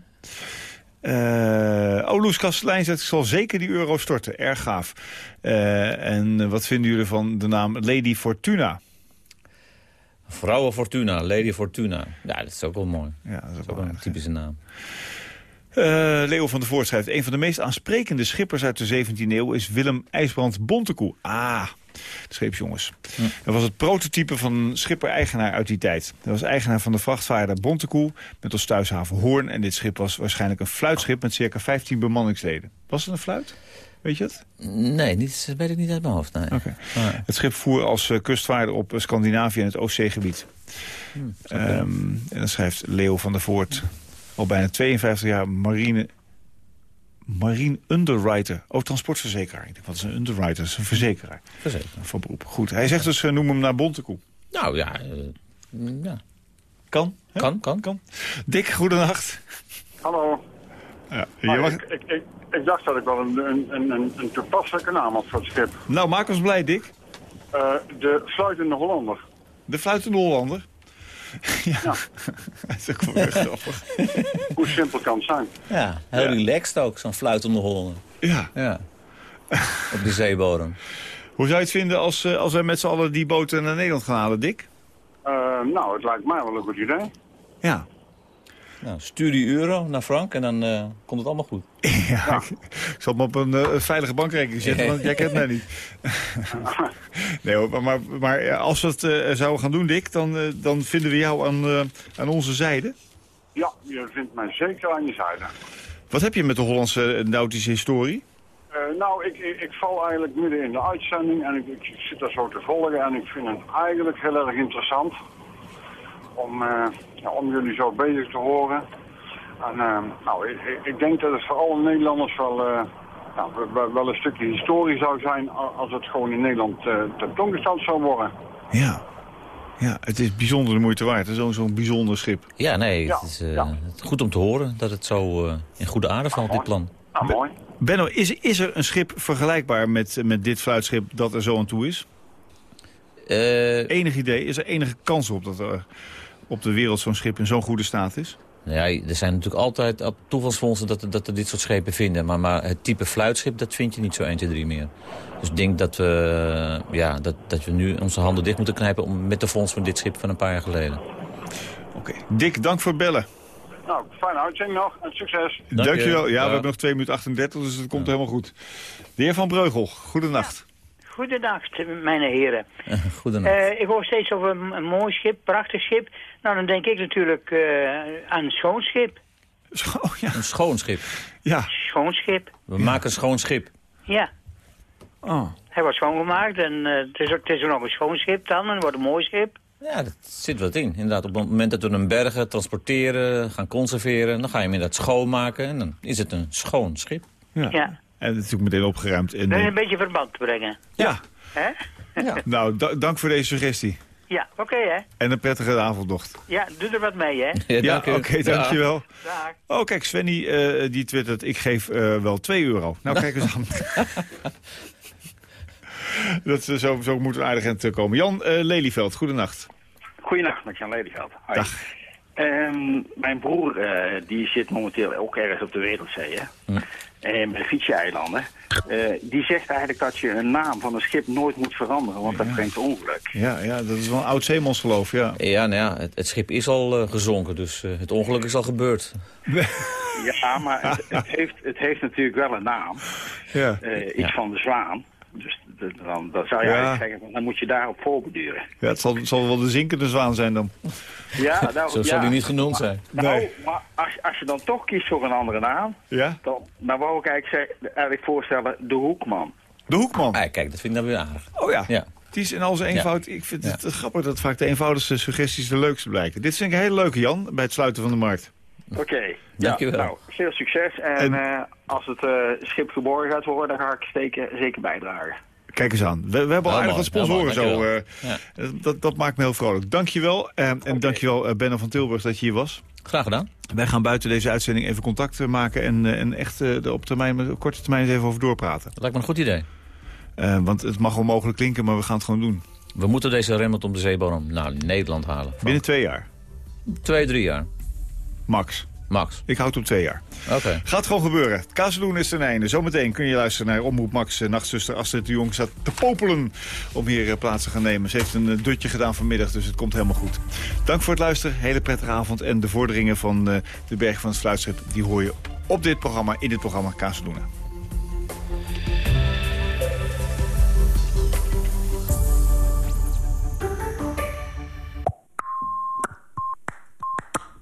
Eh, oh, Loes Kastelein zegt, ik zal zeker die euro storten. Erg gaaf. Eh, en wat vinden jullie van de naam Lady Fortuna? Vrouwen Fortuna, Lady Fortuna. Ja, dat is ook wel mooi. Ja, dat is ook Dat is wel een typische naam. Eh, Leo van der Voort schrijft... een van de meest aansprekende schippers uit de 17e eeuw... is Willem IJsbrand Bontekoe. Ah, de scheepsjongens. Dat was het prototype van een schipper-eigenaar uit die tijd. Hij was eigenaar van de vrachtvaarder Bontekoe... met als thuishaven Hoorn. En dit schip was waarschijnlijk een fluitschip... met circa 15 bemanningsleden. Was het een fluit? Weet je het? Nee, niet, dat weet ik niet uit mijn hoofd. Nee. Maar- Het schip voer als eh, kustvaarder op eh, Scandinavië en het Oostzeegebied. Ehm, en dan schrijft Leo van der Voort... al bijna 52 jaar marine... Marine underwriter. Oh, transportverzekeraar. Ik denk, wat is een underwriter? Dat is een verzekeraar. Verzekerd. Van beroep. Goed. Hij zegt dus, eh, noem hem naar Bontekoe. Nou ja, eh, ja. Kan? hè? Kan, kan. Kan. Dick, goedenacht. Hallo. Ja, je mag... ik, ik, ik, ik dacht dat ik wel een, een, een, een, een toepasselijke naam had voor het schip. Nou, maak ons blij, Dick. Eh, de Fluitende Hollander. De fluitende Hollander. Ja, Ja. dat is ook wel weer grappig. Hoe simpel kan het zijn? Ja, heel Ja. relaxed ook, zo'n fluitende Hollander. Ja. Ja. Op de zeebodem. Hoe zou je het vinden als, eh, als wij met z'n allen die boten naar Nederland gaan halen, Dick? Eh, nou, het lijkt mij wel een goed idee. Ja. Nou, stuur die euro naar Frank en dan eh, komt het allemaal goed. Ja, Ik, ik zal hem op een eh, veilige bankrekening zetten, want jij kent mij niet. nee hoor, maar, maar, als we het eh, zouden gaan doen, Dick, dan, dan vinden we jou aan, eh, aan onze zijde. Ja, je vindt mij zeker aan je zijde. Wat heb je met de Hollandse nautische historie? Eh, nou, ik, ik, ik val eigenlijk midden in de uitzending en ik, ik zit daar zo te volgen en ik vind het eigenlijk heel erg interessant om, eh, ja, om jullie zo bezig te horen. En eh, nou, ik, ik- denk dat het voor alle Nederlanders wel, eh, nou, wel- wel een stukje historie zou zijn als het gewoon in Nederland uh, tentoongesteld zou worden. Ja. Ja, het is bijzonder de moeite waard. Zo'n zo'n bijzonder schip. Ja, nee, Ja, het is eh, goed om te horen dat het zo in goede aarde valt, dit plan. Nou, mooi. Benno, is, is er een schip vergelijkbaar met, met dit fluitschip dat er zo aan toe is? Eh, Enig idee? Is er enige kans op dat er op de wereld zo'n schip in zo'n goede staat is? Ja, er zijn natuurlijk altijd op toevalsfondsen dat, dat er dit soort schepen vinden. Maar, maar het type fluitschip, dat vind je niet zo 1, 2, 3 meer. Dus ik denk dat we, eh, ja, dat, dat we nu onze handen dicht moeten knijpen om, met de fonds van dit schip van een paar jaar geleden. Oké. Dick, dank voor het bellen. Nou, fijne uitzending nog en succes. Dank je. je wel. Ja, Ja. we hebben nog 2 minuten 38, dus het komt helemaal goed. De heer Van Breugel, goedenacht. Goedendag, mijn heren. Goedenacht. Eh, ik hoor steeds over een, een mooi schip, prachtig schip. Nou, dan denk ik natuurlijk eh, aan een schoon schip. Een schoon schip. Ja. Schoon schip, We maken een schoon schip. ja. Oh. Hij wordt schoongemaakt en eh, het, is ook, het is ook nog een schoon schip dan. En het wordt een mooi schip. Ja, dat zit wat in. Inderdaad, op het moment dat we hem bergen, transporteren, gaan conserveren... dan ga je hem inderdaad schoonmaken en dan is het een schoon schip. Ja. Ja. En het is ook meteen opgeruimd. En, Dat is een beetje verband te brengen. ja. Hè? Nou, da- dank voor deze suggestie. Ja, oké hè. En een prettige avonddocht. Ja, doe er wat mee hè. Ja, oké, dankjewel. Dag. Oh, kijk, Svenny eh, die twittert, ik geef eh, wel 2 euro. Nou, kijk eens aan. Dat, is- zo, zo moet een aardig komen. Jan eh, Lelyveld, goedenacht. Goedenacht, met Jan Lelyveld. Hoi. Dag. Ehm, mijn broer eh, die zit momenteel ook ergens op de Wereldzee, hè? En bij de Fiji-eilanden. Eh, die zegt eigenlijk dat je een naam van een schip nooit moet veranderen, want dat brengt ongeluk. Ja, ja, dat is wel een oud zeemansgeloof, ja. Ja, nou ja, het, het schip is al eh, gezonken, dus eh, het ongeluk is al gebeurd. Ja, maar het, het, heeft, het heeft natuurlijk wel een naam. Ja. Eh, iets van de zwaan. Dus dan, dan zou je Ja. eigenlijk zeggen, dan moet je daarop voorbeduren. Ja, het zal, het zal wel de zinkende zwaan zijn dan. Ja, nou, Zo ja. zal hij niet genoemd zijn. Nou, Nee. maar als, als je dan toch kiest voor een andere naam, Ja? dan, dan wou ik eigenlijk, zeggen, eigenlijk voorstellen de Hoekman. De Hoekman. Ah, kijk, dat vind ik dan weer aardig. Oh ja. Ja. Het is in al zijn eenvoud. Ik vind het grappig dat vaak de eenvoudigste suggesties de leukste blijken. Dit vind ik een hele leuke, Jan, bij het sluiten van de markt. Oké, Dankjewel. Ja, nou, veel succes. En, En- eh, als het eh, schip geboren gaat worden, dan ga ik zeker, zeker bijdragen. Kijk eens aan. We, we hebben al aardig wat sponsoren zo. eh, eh, dat, dat maakt me heel vrolijk. Dankjewel. Uh, En dankjewel uh, Benno van Tilburg dat je hier was. Graag gedaan. Wij gaan buiten deze uitzending even contact eh, maken... en, eh, en echt eh, er op, termijn, op korte termijn eens even over doorpraten. Dat lijkt me een goed idee. Eh, want het mag wel mogelijk klinken, maar we gaan het gewoon doen. We moeten deze Remmelt om de zeebodem naar Nederland halen. Binnen twee jaar. Twee, drie jaar. Max. Max. Ik houd op twee jaar. Oké. Gaat gewoon gebeuren. Kazeloen is ten einde. Zometeen kun je luisteren naar Omroep Max. Eh, Nachtzuster Astrid de Jong staat te popelen om hier eh, plaats te gaan nemen. Ze heeft een eh, dutje gedaan vanmiddag, dus het komt helemaal goed. Dank voor het luisteren. Hele prettige avond. En de vorderingen van de Berg van het Fluitschip... die hoor je op dit programma, in dit programma Kazeloenen.